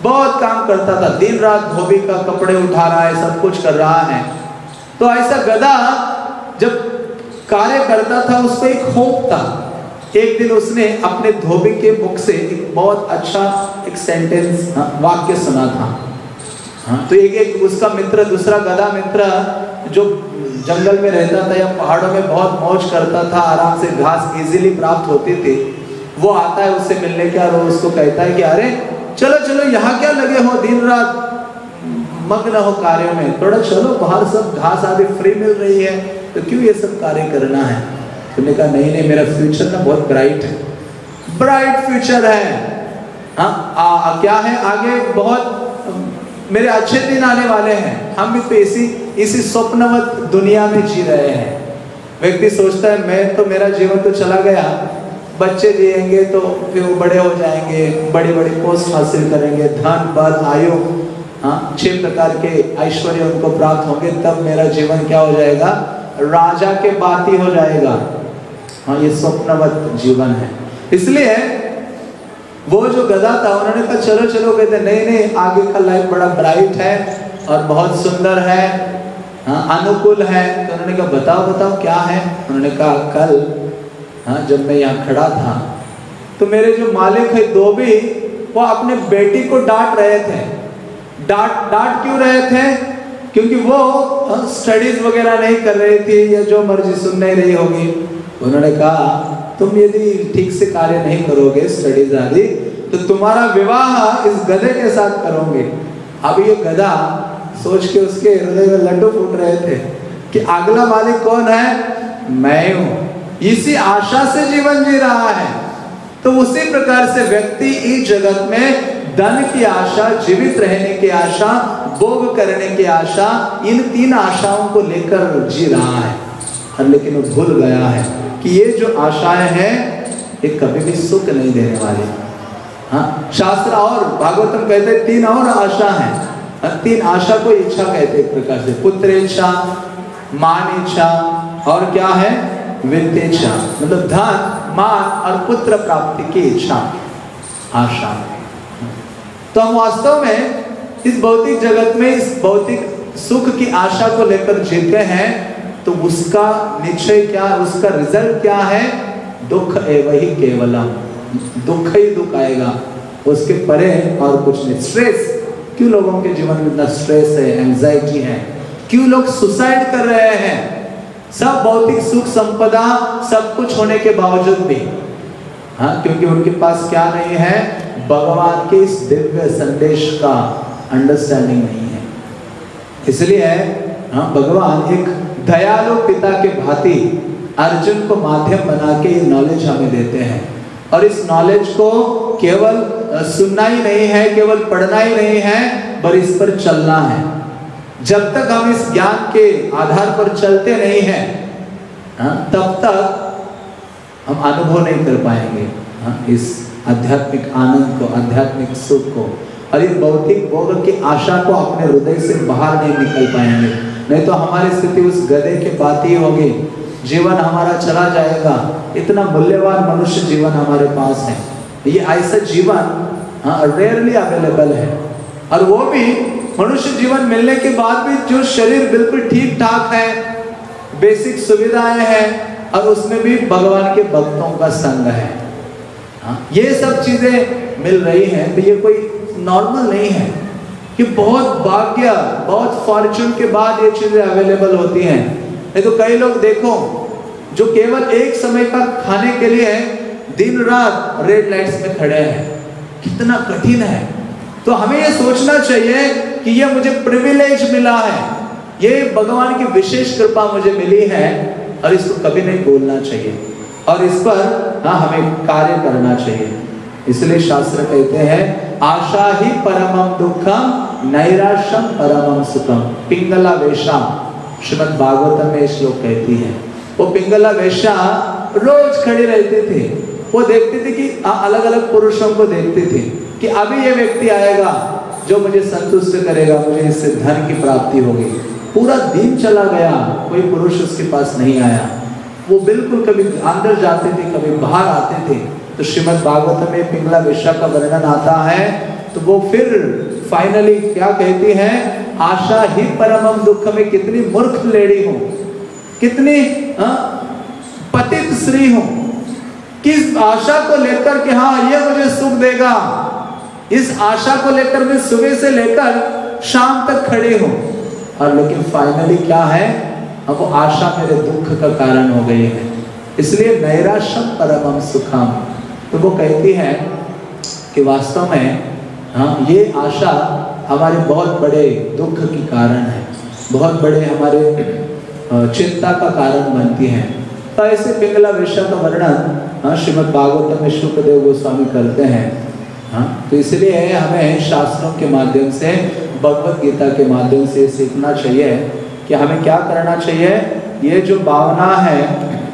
बहुत काम करता था दिन रात धोबी का कपड़े उठा रहा है सब कुछ कर रहा है। तो ऐसा गधा जब कार्य करता था उसको एक होप था। एक दिन उसने अपने धोबी के मुख से एक बहुत अच्छा एक सेंटेंस हाँ, वाक्य सुना था। तो एक एक उसका मित्र दूसरा गधा मित्र जो जंगल में रहता था या पहाड़ों में बहुत मौज करता था आराम से घास इजीली प्राप्त होती थी वो आता है उससे मिलने के और उसको कहता है कि अरे चलो चलो यहाँ क्या लगे हो दिन रात? मग्न हो कार्य में। थोड़ा चलो बाहर सब घास आदि फ्री मिल रही है तो क्यों ये सब कार्य करना है? तुमने कहा नहीं नहीं मेरा फ्यूचर ना बहुत ब्राइट है। ब्राइट फ्यूचर है। हाँ आ, क्या है आगे? बहुत मेरे अच्छे दिन आने वाले हैं। हम भी तो इसी इसी स्वप्नवत दुनिया में जी रहे हैं। व्यक्ति सोचता है, मैं तो मेरा जीवन तो चला गया। बच्चे जिएँगे तो फिर वो बड़े हो जाएँगे बड़ी बड़ी पोस्ट हासिल करेंगे, धन, बल, आयु हाँ छह प्रकार के ऐश्वर्य उनको प्राप्त होंगे, तब मेरा जीवन क्या हो जाएगा? राजा के बाती हो जाएगा। हाँ ये स्वप्नवत जीवन है। इसलिए वो जो गधा था उन्होंने कहा चलो चलो कहते नहीं नहीं आगे का लाइफ बड़ा ब्राइट है और बहुत सुंदर है हाँ अनुकूल है। तो उन्होंने कहा बताओ बताओ क्या है? उन्होंने कहा कल हाँ जब मैं यहाँ खड़ा था। तो मेरे जो मालिक है दो भी वो अपने बेटी को डांट रहे थे। डांट डांट क्यों रहे थे? क्योंकि वो स्टडीज़ हाँ, वगैरह नहीं कर रही थी या जो मर्ज़ी सुन नहीं रही होगी। उन्होंने कहा, तुम यदि ठीक से कार्य नहीं करोगे स्टडीज़ आदि तो तुम्हारा विवाह इस गधे के साथ करोगे। अब ये गधा सोच के उसके हृदय में लड्डू फूट रहे थे कि अगला मालिक कौन है? मैं हूँ। इसी आशा से जीवन जी रहा है। तो उसी प्रकार से व्यक्ति इस जगत में धन की आशा, जीवित रहने की आशा, भोग करने की आशा, इन तीन आशाओं को लेकर जी रहा है। लेकिन वो भूल गया है। कि ये जो आशाएँ हैं ये कभी भी सुख नहीं देने वाली। हाँ शास्त्र और भागवतम कहते हैं तीन और आशा है। हाँ, तीन आशा को इच्छा कहते एक प्रकार से। पुत्र इच्छा मान इच्छा और क्या है? वित्त इच्छा। मतलब धन मान और पुत्र प्राप्ति की इच्छा आशा। तो हम वास्तव में इस भौतिक जगत में इस भौतिक सुख की आशा को लेकर जीते हैं। तो उसका निश्चय क्या उसका रिज़ल्ट क्या है? दुख ही केवलम दुख ही दुख आएगा। उसके परे और कुछ नहीं। स्ट्रेस क्यों लोगों के जीवन में इतना स्ट्रेस है एंजाइटी है? क्यों लोग सुसाइड कर रहे हैं? सब भौतिक सुख संपदा सब कुछ होने के बावजूद भी। हाँ क्योंकि उनके पास क्या नहीं है? भगवान के इस दिव्य संदेश का अंडरस्टैंडिंग नहीं है। इसलिए हाँ भगवान एक दयालु पिता के भांति अर्जुन को माध्यम बना के ये नॉलेज हमें देते हैं। और इस नॉलेज को केवल सुनना ही नहीं है, केवल पढ़ना ही नहीं है, पर इस पर चलना है। जब तक हम इस ज्ञान के आधार पर चलते नहीं हैं तब तक हम अनुभव नहीं कर पाएँगे इस आध्यात्मिक आनंद को, आध्यात्मिक सुख को। और इस भौतिक भोग की आशा को अपने हृदय से बाहर नहीं निकल पाएँगे। नहीं तो हमारी स्थिति उस गधे के बात ही होगी। जीवन हमारा चला जाएगा। इतना मूल्यवान मनुष्य जीवन हमारे पास है। ये ऐसा जीवन रेयरली हाँ, अवेलेबल है। और वो भी मनुष्य जीवन मिलने के बाद भी जो शरीर बिल्कुल ठीक ठाक है बेसिक सुविधाएँ हैं और उसमें भी भगवान के भक्तों का संग है। हाँ, ये सब चीज़ें मिल रही हैं तो ये कोई नॉर्मल नहीं है। कि बहुत भाग्य, बहुत फॉर्चून के बाद ये चीज़ें अवेलेबल होती हैं। नहीं तो कई लोग देखो, जो केवल एक समय का खाने के लिए दिन रात रेड लाइट्स में खड़े हैं। कितना कठिन है। तो हमें ये सोचना चाहिए कि ये मुझे प्रिविलेज मिला है। ये भगवान की विशेष कृपा मुझे मिली है और इसको कभी नहीं बोलना चाहिए। और इस पर हाँ हमें कार्य करना चाहिए। इसलिए शास्त्र कहते हैं, आशा ही परमम दुखम नैराश्यम परमम सुखम पिंगला वेशा, श्रीमद भागवतम में श्लोक कहती है। वो पिंगला वेशा रोज खड़ी रहती थी। वो देखती थी कि अलग अलग पुरुषों को देखती थी कि अभी ये व्यक्ति आएगा जो मुझे संतुष्ट करेगा, मुझे इससे धन की प्राप्ति होगी। पूरा दिन चला गया, कोई पुरुष उसके पास नहीं आया। वो बिल्कुल कभी अंदर जाते थे, कभी बाहर आते थे। तो श्रीमद भागवत में पिंगला विषा का वर्णन आता है तो वो फिर फाइनली क्या कहती है आशा ही परम दुख में कितनी मूर्ख लेडी हूँ कितनी हाँ, पतित श्री हूँ किस आशा को लेकर के हाँ ये मुझे सुख देगा इस आशा को लेकर मैं सुबह से लेकर शाम तक खड़ी हूँ। और लेकिन फाइनली क्या है अब आशा मेरे दुख का कारण हो गई है इसलिए नैराशम परम सुखम तो वो कहती है कि वास्तव में हाँ ये आशा हमारे बहुत बड़े दुख की कारण है। बहुत बड़े हमारे चिंता का कारण बनती है। तो ऐसे पिंगला विषय का वर्णन हाँ श्रीमद भागवत में शुक्रदेव गोस्वामी करते हैं। हाँ तो इसलिए हमें शास्त्रों के माध्यम से, भगवत गीता के माध्यम से सीखना चाहिए कि हमें क्या करना चाहिए। ये जो भावना है,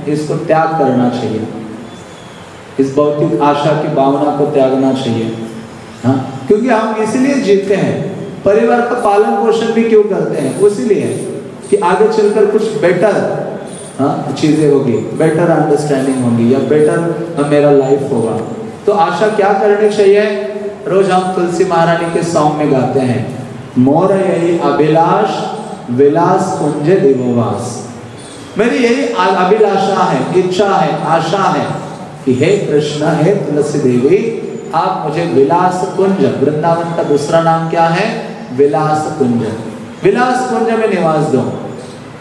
इसको त्याग करना चाहिए। इस भौतिक आशा की भावना को त्यागना चाहिए। हाँ? क्योंकि हम इसलिए जीते हैं। परिवार का पालन पोषण भी क्यों करते हैं? इसीलिए कि आगे चलकर कुछ बेटर चीज़ें होगी। बेटर अंडरस्टैंडिंग होगी या बेटर मेरा लाइफ होगा। तो आशा क्या करनी चाहिए? रोज हम तुलसी महारानी के सॉन्ग में गाते हैं। मोर यही अभिलाष, विलास कुंज दिवोवास। मेरी यही अभिलाषा है, इच्छा है, आशा है। कि हे कृष्ण, हे तुलसी देवी, आप मुझे विलास कुंज, वृंदावन का दूसरा नाम क्या है? विलास कुंज। विलास कुंज में निवास दो।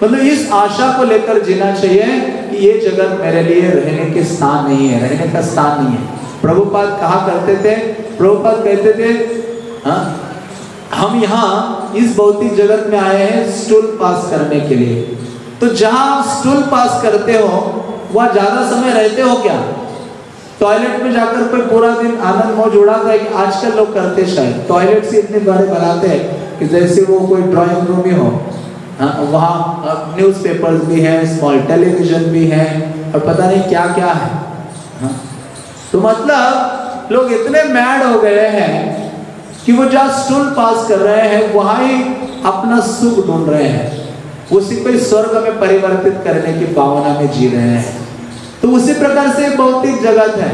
मतलब इस आशा को लेकर जीना चाहिए कि ये जगत मेरे लिए रहने के स्थान नहीं है, रहने का स्थान नहीं है। प्रभुपाद कहा करते थे? प्रभुपाद कहते थे हाँ हम यहाँ इस भौतिक जगत में आए हैं स्टूल पास करने के लिए। तो जहाँ आप स्टूल पास करते हो, वहाँ ज़्यादा समय रहते हो क्या? टॉयलेट में जाकर कोई पूरा दिन आनंद मौज उड़ाता है कि आजकल लोग करते शायद। टॉयलेट से इतने बड़े बनाते हैं कि जैसे वो कोई ड्राइंग रूम ही हो। हाँ, वहाँ न्यूज़पेपर्स भी हैं स्मॉल टेलीविज़न भी है और पता नहीं क्या क्या है। हाँ, तो मतलब लोग इतने मैड हो गए हैं कि वो जहाँ स्टूल पास कर रहे हैं वहाँ ही अपना सुख ढूंढ रहे हैं। उसी को स्वर्ग में परिवर्तित करने की भावना में जी रहे हैं। तो उसी प्रकार से भौतिक जगत है।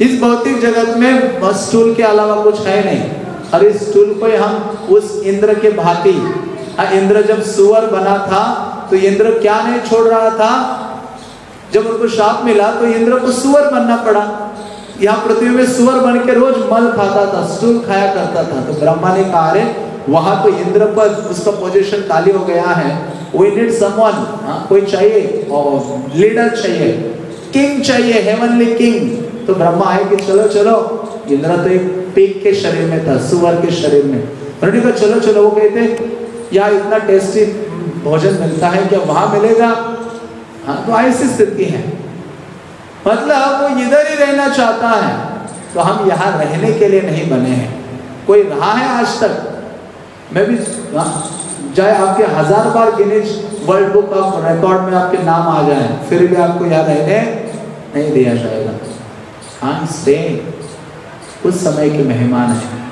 इस भौतिक जगत में स्टूल के अलावा कुछ है नहीं। और इस स्टूल को हम उस इंद्र के भांति। इंद्र जब सुअर बना था तो इंद्र क्या नहीं छोड़ रहा था? जब उनको शाप मिला तो इंद्र को सुअर बनना पड़ा। यहाँ पृथ्वी में सुअर बन के रोज मल खाता था, स्टूल खाया करता था। तो ब्रह्मा ने कहा, अरे, वहाँ तो इंद्र पर उसका पोजीशन खाली हो गया है। वी नीड समवन कोई चाहिए? और लीडर चाहिए। किंग चाहिए हेवनली किंग तो ब्रह्मा है कि चलो चलो। इंद्र तो एक पीक के शरीर में था सुअर के शरीर में। उन्होंने कहा चलो चलो। वो कहते या इतना टेस्टी भोजन मिलता है क्या? वहाँ मिलेगा? हाँ तो ऐसी स्थिति है। मतलब वो इधर ही रहना चाहता है। तो हम यहाँ रहने के लिए नहीं बने हैं। कोई रहा है आज तक? मैं भी हाँ, चाहे आपके हज़ार बार Guinness world book of record में आपके नाम आ जाए फिर भी आपको याद रहने नहीं दिया जाएगा। हाँ से उस समय के मेहमान है।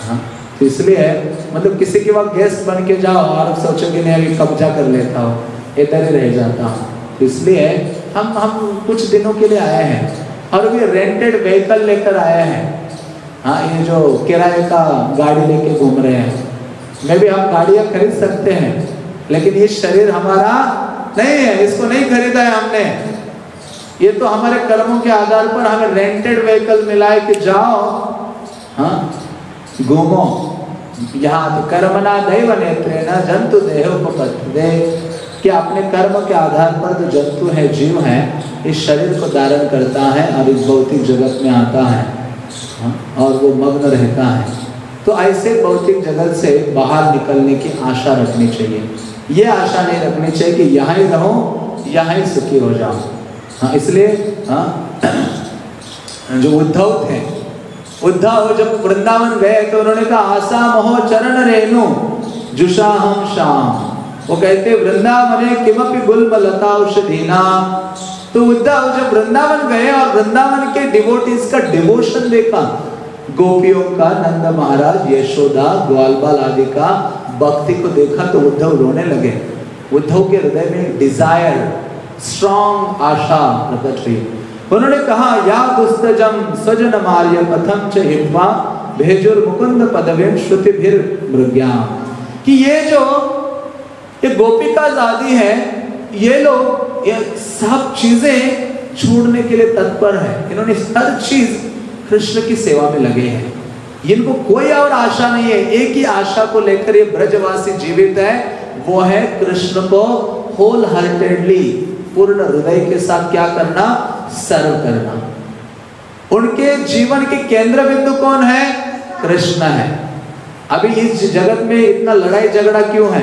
हाँ तो इसलिए मतलब किसी के वक्त गेस्ट बन के जाओ और सोचोगे नहीं, अभी कब्जा कर लेता हो, इधर ही रह जाता हूँ। तो इसलिए हम हम कुछ दिनों के लिए आए हैं और अभी रेंटेड व्हीकल लेकर आए हैं। हाँ ये जो किराए का गाड़ी लेके घूम रहे हैं। मैं भी, हम गाड़ियाँ खरीद सकते हैं, लेकिन ये शरीर हमारा नहीं है, इसको नहीं खरीदा है हमने। ये तो हमारे कर्मों के आधार पर हमें रेंटेड व्हीकल मिला है कि जाओ हाँ घूमो। यहाँ तो कर्मना दैव नेत्र न जंतु देह दे कि अपने कर्म के आधार पर जो जंतु है जीव है इस शरीर को धारण करता है और इस भौतिक जगत में आता है हाँ, और वो मग्न रहता है। तो ऐसे भौतिक जगत से बाहर निकलने की आशा रखनी चाहिए। ये आशा नहीं रखनी चाहिए कि यहाँ ही रहो यहाँ ही सुखी हो जाओ। हाँ इसलिए हाँ जो उद्धव थे, उद्धव जब वृंदावन गए तो उन्होंने कहा, आशा मोह चरण रेणु जुषा हम शाम। वो कहते, वृंदावन किमपि गुल्म लता औषधीना? तो उद्धव जब वृंदावन गए और वृंदावन के डिवोटीज का डिवोशन देखा, गोपियों का, नंद महाराज, यशोदा, ग्वालबाल आदि का, भक्ति को देखा तो उद्धव रोने लगे। उद्धव के हृदय में डिज़ायर स्ट्रॉन्ग आशा प्रकट हुई। उन्होंने कहा, या दुस्तजम सजन मार्य पथम च हित्वा, भेजुर मुकुंद पदवीम श्रुति भीर मृग्या। कि ये जो, ये गोपिका आदि है, ये लोग, ये सब चीज़ें छोड़ने के लिए तत्पर है। इन्होंने हर चीज़ कृष्ण की सेवा में लगे हैं। इनको कोई और आशा नहीं है। एक ही आशा को लेकर ये ब्रजवासी जीवित है, वो है कृष्ण को होल हार्टेडली पूर्ण हृदय के साथ क्या करना? सर्व करना। उनके जीवन के केंद्र बिंदु कौन है? कृष्ण है। अभी इस जगत में इतना लड़ाई झगड़ा क्यों है?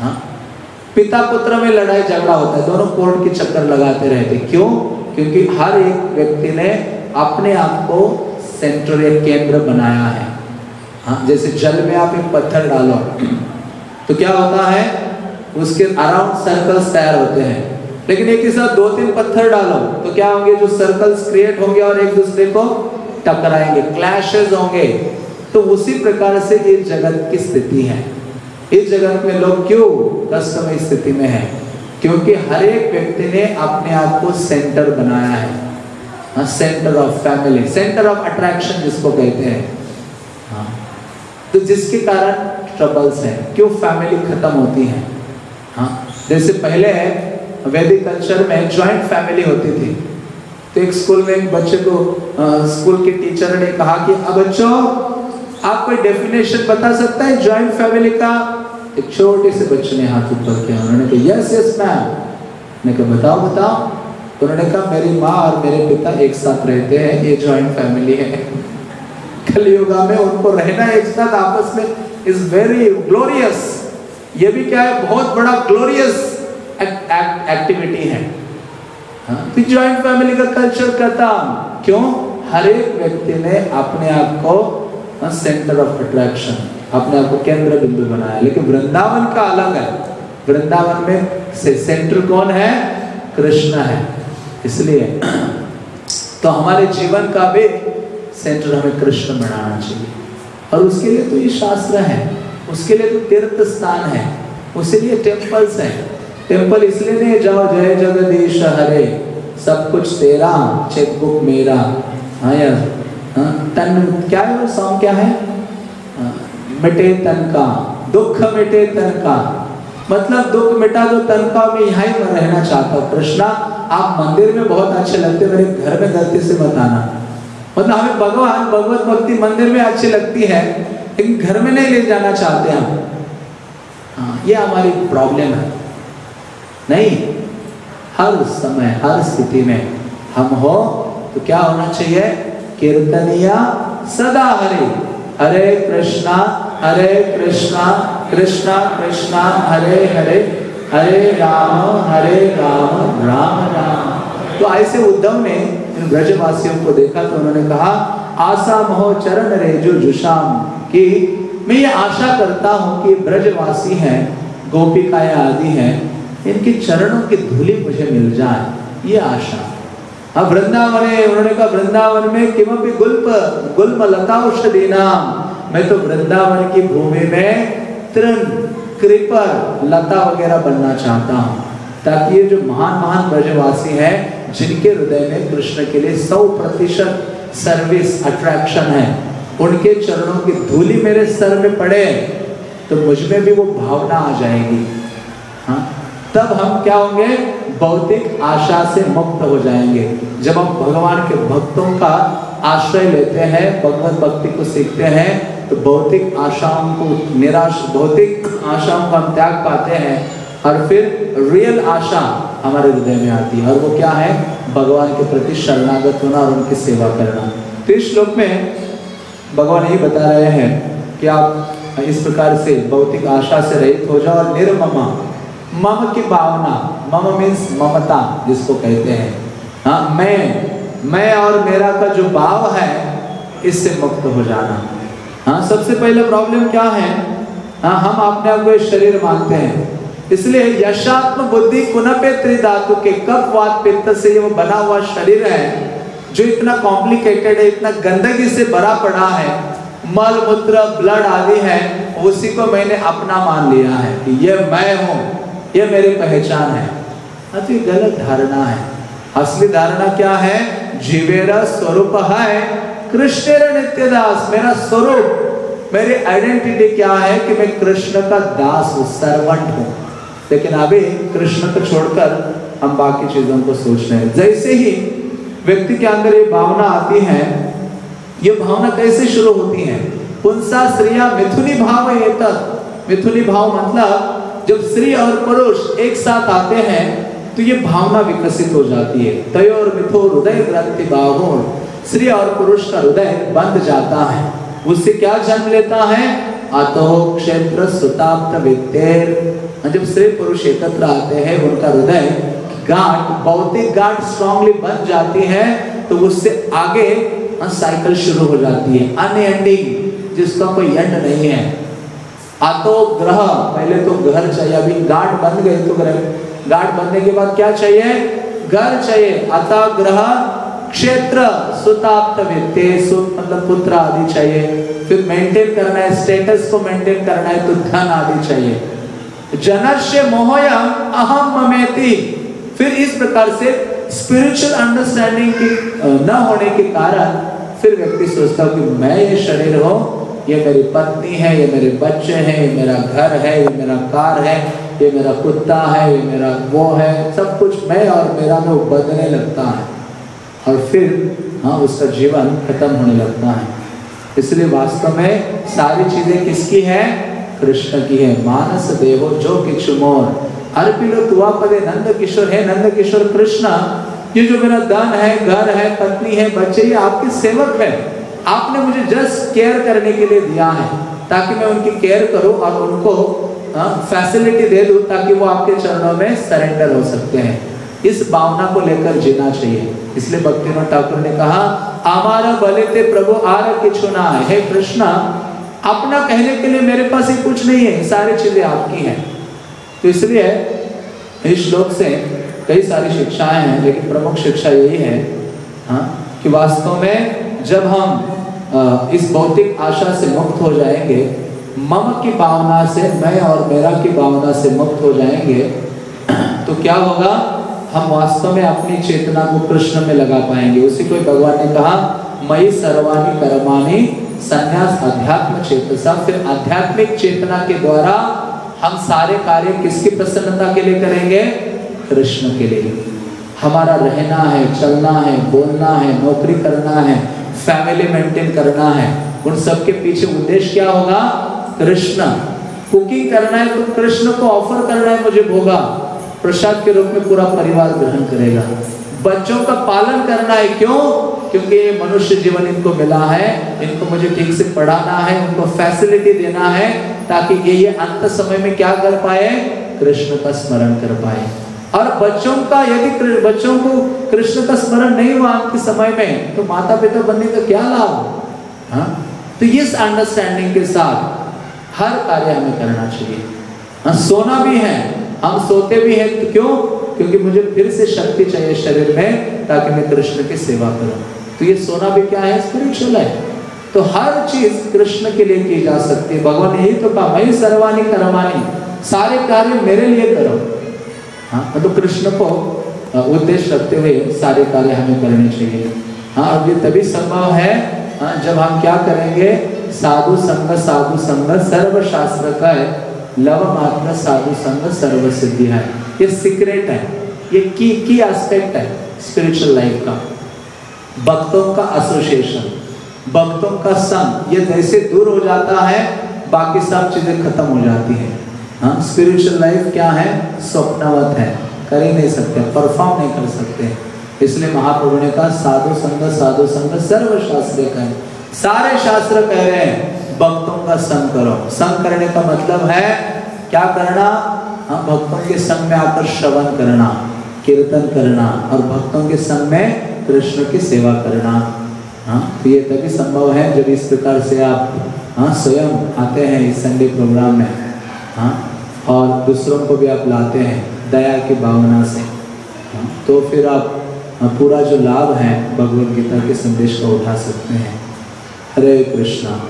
हा? पिता पुत्र में लड़ाई झगड़ा होता है। दोनों कोर्ट के चक्कर लगाते रहते क्यों? क्योंकि हर एक व्यक्ति ने अपने आप को सेंटर या केंद्र बनाया है। हाँ जैसे जल में आप एक पत्थर डालो तो क्या होता है? उसके अराउंड सर्कल्स तैयार होते हैं। लेकिन एक ही साथ दो तीन पत्थर डालो तो क्या होंगे? जो सर्कल्स क्रिएट होंगे और एक दूसरे को टकराएँगे क्लैशेस होंगे। तो उसी प्रकार से इस जगत की स्थिति है। इस जगत में लोग क्यों कष्टमय स्थिति में है? क्योंकि हर एक व्यक्ति ने अपने आप को सेंटर बनाया है। Centre of family centre of attraction जिसको कहते हैं। हाँ तो जिसके कारण ट्रबल्स हैं, क्यों फैमिली खत्म होती है? हाँ जैसे पहले है वैदिक कल्चर में ज्वाइंट फैमिली होती थी। तो एक स्कूल में एक बच्चे को स्कूल के टीचर ने कहा कि, अब बच्चों, आप कोई डेफिनेशन बता सकता है ज्वाइंट फैमिली का? एक छोटे से बच्चे ने हाथ ऊपर किया। उन्होंने कहा यस यस मैम ने कहा, बताओ बताओ। तो उन्होंने कहा, मेरी माँ और मेरे पिता एक साथ रहते हैं, ये ज्वाइंट फैमिली है। कलयुगा में उनको रहना एक साथ आपस में इज़ वेरी ग्लोरियस ये भी क्या है, बहुत बड़ा ग्लोरियस एक्टिविटी है। ज्वाइंट फैमिली का कल्चर करता क्यों? हर एक व्यक्ति ने अपने आप को सेंटर ऑफ़ अट्रैक्शन अपने आप को केंद्र बिंदु बनाया। लेकिन वृंदावन का अलग है। वृंदावन में से सेंटर कौन है? कृष्ण है। इसलिए तो हमारे जीवन का भी सेंटर हमें कृष्ण बनाना चाहिए। और उसके लिए तो ये शास्त्र है। उसके लिए तो तीर्थ स्थान है उसके लिए टेम्पल्स हैं। टेंपल इसलिए नहीं जाओ जय जगदीश हरे सब कुछ तेरा चेकबुक मेरा। हाँ यार हाँ, तन क्या है वो सॉन्ग क्या है? मिटे तन का दुख मिटे तन का। मतलब दुख मिटा दो तन का मैं यहाँ ही रहना चाहता हूँ। कृष्णा आप मंदिर में बहुत अच्छे लगते मेरे घर में गलती से बताना मतलब हमें भगवान भगवत भक्ति मंदिर में अच्छी लगती है। लेकिन घर में नहीं ले जाना चाहते हम। हाँ ये हमारी प्रॉब्लम है। नहीं, हर समय, हर स्थिति में हम हो तो क्या होना चाहिए? कीर्तनिया सदा हरे हरे कृष्णा हरे कृष्णा कृष्णा कृष्णा, हरे हरे हरे राम हरे राम राम राम। तो ऐसे उद्धव ने इन ब्रजवासियों को देखा तो उन्होंने कहा आशा मोह चरण रे जो जुशाम कि। मैं ये आशा करता हूँ कि ब्रजवासी हैं, गोपिकाएँ आदि हैं, इनके चरणों की धूली मुझे मिल जाए, ये आशा। अब वृंदावन उन्होंने कहा, वृंदावन में किमपि गुल्प गुल्म लता औषधि नाम। मैं तो वृंदावन की भूमि में तृण कृपर लता वगैरह बनना चाहता हूँ, ताकि ये जो महान महान ब्रजवासी हैं, जिनके हृदय में कृष्ण के लिए सौ प्रतिशत सर्विस अट्रैक्शन है। उनके चरणों की धूली मेरे सर में पड़े तो मुझमें भी वो भावना आ जाएगी। हाँ? तब हम क्या होंगे? भौतिक आशा से मुक्त हो जाएँगे। जब हम भगवान के भक्तों का आश्रय लेते हैं, भगवत भक्ति को सीखते हैं तो भौतिक आशाओं को, निराश, भौतिक आशाओं का हम त्याग पाते हैं, और फिर रियल आशा हमारे हृदय में आती है। और वो क्या है? भगवान के प्रति शरणागत होना और उनकी सेवा करना। तो इस श्लोक में भगवान यही बता रहे हैं कि आप इस प्रकार से भौतिक आशा से रहित हो जाओ और निर्ममा, मम की भावना, मम मीन्स ममता, जिसको कहते हैं। हाँ मैं मैं और मेरा का जो भाव है, इससे मुक्त हो जाना। हाँ सबसे पहले प्रॉब्लम क्या है? हाँ हम अपने आप को शरीर मानते हैं। इसलिए यशात्म बुद्धि कुनपे त्रिधातु के कप वात पित्त से ये वो बना हुआ शरीर है जो इतना कॉम्प्लिकेटेड है इतना गंदगी से भरा पड़ा है मल मूत्र ब्लड आदि है उसी को मैंने अपना मान लिया है कि ये मैं हूँ ये मेरी पहचान है। हाँ, तो ये गलत धारणा है। असली धारणा क्या है? जीवेरा स्वरूप है। कृष्ण नित्य दास मेरा स्वरूप मेरी आइडेंटिटी क्या है कि मैं कृष्ण का दास हूँ सर्वंट हूँ। लेकिन अभी कृष्ण को छोड़कर हम बाकी चीज़ों को सोच रहे हैं। जैसे ही व्यक्ति के अंदर ये भावना आती है, ये भावना कैसे शुरू होती है? पुंसा स्त्रिया मिथुनी भाव ये तक मिथुनी भाव मतलब जब स्त्री और पुरुष एक साथ आते हैं तो ये भावना विकसित हो जाती है। तय और मिथो हृदय ग्रंथि बाहो स्त्री और पुरुष का हृदय बंद जाता है। उससे क्या जन्म लेता है? अतो क्षेत्र सुताप्त विद्यर जब स्त्री पुरुष एकत्र आते हैं, उनका हृदय गांठ भौतिक गांठ स्ट्रांगली बन जाती है तो उससे आगे साइकिल शुरू हो जाती है। अनएंडिंग जिसका कोई एंड नहीं है। आतो ग्रह पहले तो घर चाहिए, अभी गांठ बन गए तो ग्रह गांठ बनने के बाद क्या चाहिए? घर चाहिए। अतः ग्रह क्षेत्र सुताप्त व्यक्ति मतलब पुत्र आदि चाहिए। फिर मेंटेन करना है स्टेटस को मेंटेन करना है तो धन आदि चाहिए। जनस्य मोहयम अहम ममेति। फिर इस प्रकार से स्पिरिचुअल अंडरस्टैंडिंग की न होने के कारण फिर व्यक्ति सोचता कि मैं ये शरीर हो, ये मेरी पत्नी है, ये मेरे बच्चे हैं, ये मेरा घर है, ये मेरा कार है, ये मेरा कुत्ता है, ये मेरा वो है, सब कुछ मैं और मेरा में बदलने लगता है। और फिर हाँ उसका जीवन खत्म होने लगता है। इसलिए वास्तव में सारी चीज़ें किसकी है? कृष्ण की है मानस देवो जो किचुमोर अर्पिलो तुआ नंद किशोर है नंद किशोर कृष्ण ये जो मेरा धन है, घर है, पत्नी है, बच्चे ये आपके सेवक है। आपने मुझे जस्ट केयर करने के लिए दिया है, ताकि मैं उनकी केयर करूँ और उनको फैसिलिटी दे दूँ, ताकि वो आपके चरणों में सरेंडर हो सकते हैं। इस भावना को लेकर जीना चाहिए। इसलिए भक्ति ठाकुर ने कहा हमारा बले थे प्रभु आर के चुना है कृष्णा अपना कहने के लिए मेरे पास ही कुछ नहीं है सारी चीज़ें आपकी हैं। तो इसलिए इस श्लोक से कई सारी शिक्षाएँ हैं, लेकिन प्रमुख शिक्षा यही है हाँ कि वास्तव में जब हम इस भौतिक आशा से मुक्त हो जाएँगे, मम की भावना से, मैं और मेरा की भावना से मुक्त हो जाएँगे तो क्या होगा? हम वास्तव में अपनी चेतना को कृष्ण में लगा पाएँगे। उसी को भगवान ने कहा मई सर्वानी कर्माणी संन्यास अध्यात्म चेतसा फिर आध्यात्मिक चेतना के द्वारा हम सारे कार्य किसकी प्रसन्नता के लिए करेंगे? कृष्ण के लिए। हमारा रहना है, चलना है, बोलना है, नौकरी करना है फैमिली मेंटेन करना है, उन सब के पीछे उद्देश्य क्या होगा? कृष्ण। कुकिंग करना है तो कृष्ण को ऑफ़र करना है, मुझे भोगा। प्रसाद के रूप में पूरा परिवार ग्रहण करेगा। बच्चों का पालन करना है, क्यों? क्योंकि मनुष्य जीवन इनको मिला है, इनको मुझे ठीक से पढ़ाना है, उनको फैसिलिटी देना है, ताकि ये ये अंत समय में क्या कर पाए? कृष्ण का स्मरण कर पाए। और बच्चों का यदि बच्चों को कृष्ण का स्मरण नहीं हुआ आपके समय में तो माता पिता बनने का क्या लाभ? हाँ? तो इस अंडरस्टैंडिंग के साथ हर कार्य हमें करना चाहिए। हाँ सोना भी है, हम सोते भी हैं तो क्यों? क्योंकि मुझे फिर से शक्ति चाहिए शरीर में ताकि मैं कृष्ण की सेवा करूँ। तो ये सोना भी क्या है? स्पिरिचुअल है। तो हर चीज़ कृष्ण के लिए की जा सकती है। भगवान यही तो कहा मैं सर्वानी करवानी सारे कार्य मेरे लिए करो। हाँ तो कृष्ण को उद्देश्य रखते हुए सारे कार्य हमें करने चाहिए। हाँ अब ये तभी संभव है हाँ, जब हम क्या करेंगे? साधु संग साधु संग सर्व शास्त्र का है। लव मात्र साधु संग सर्व सिद्धि है। ये सीक्रेट है, ये की की एस्पेक्ट है स्पिरिचुअल लाइफ का। भक्तों का एसोसिएशन भक्तों का संग ये जैसे दूर हो जाता है, बाकी सब चीज़ें खत्म हो जाती हैं। हाँ स्पिरिचुअल लाइफ क्या है? स्वप्नवत है, कर ही नहीं सकते परफॉर्म नहीं कर सकते। इसलिए महाप्रभु ने कहा, साधु संग साधु संग सर्व शास्त्र कहे। सारे शास्त्र कह रहे हैं, भक्तों का संग करो। संग करने का मतलब है, क्या करना? हाँ भक्तों के संग में आकर श्रवण करना कीर्तन करना और भक्तों के संग में कृष्ण की सेवा करना। हाँ तो ये तभी संभव है जब इस प्रकार से आप हाँ स्वयं आते हैं इस संडे प्रोग्राम में। हाँ और दूसरों को भी आप लाते हैं दया की भावना से। हाँ, तो फिर आप हाँ, पूरा जो लाभ है भगवत गीता के संदेश को उठा सकते हैं। हरे कृष्णा।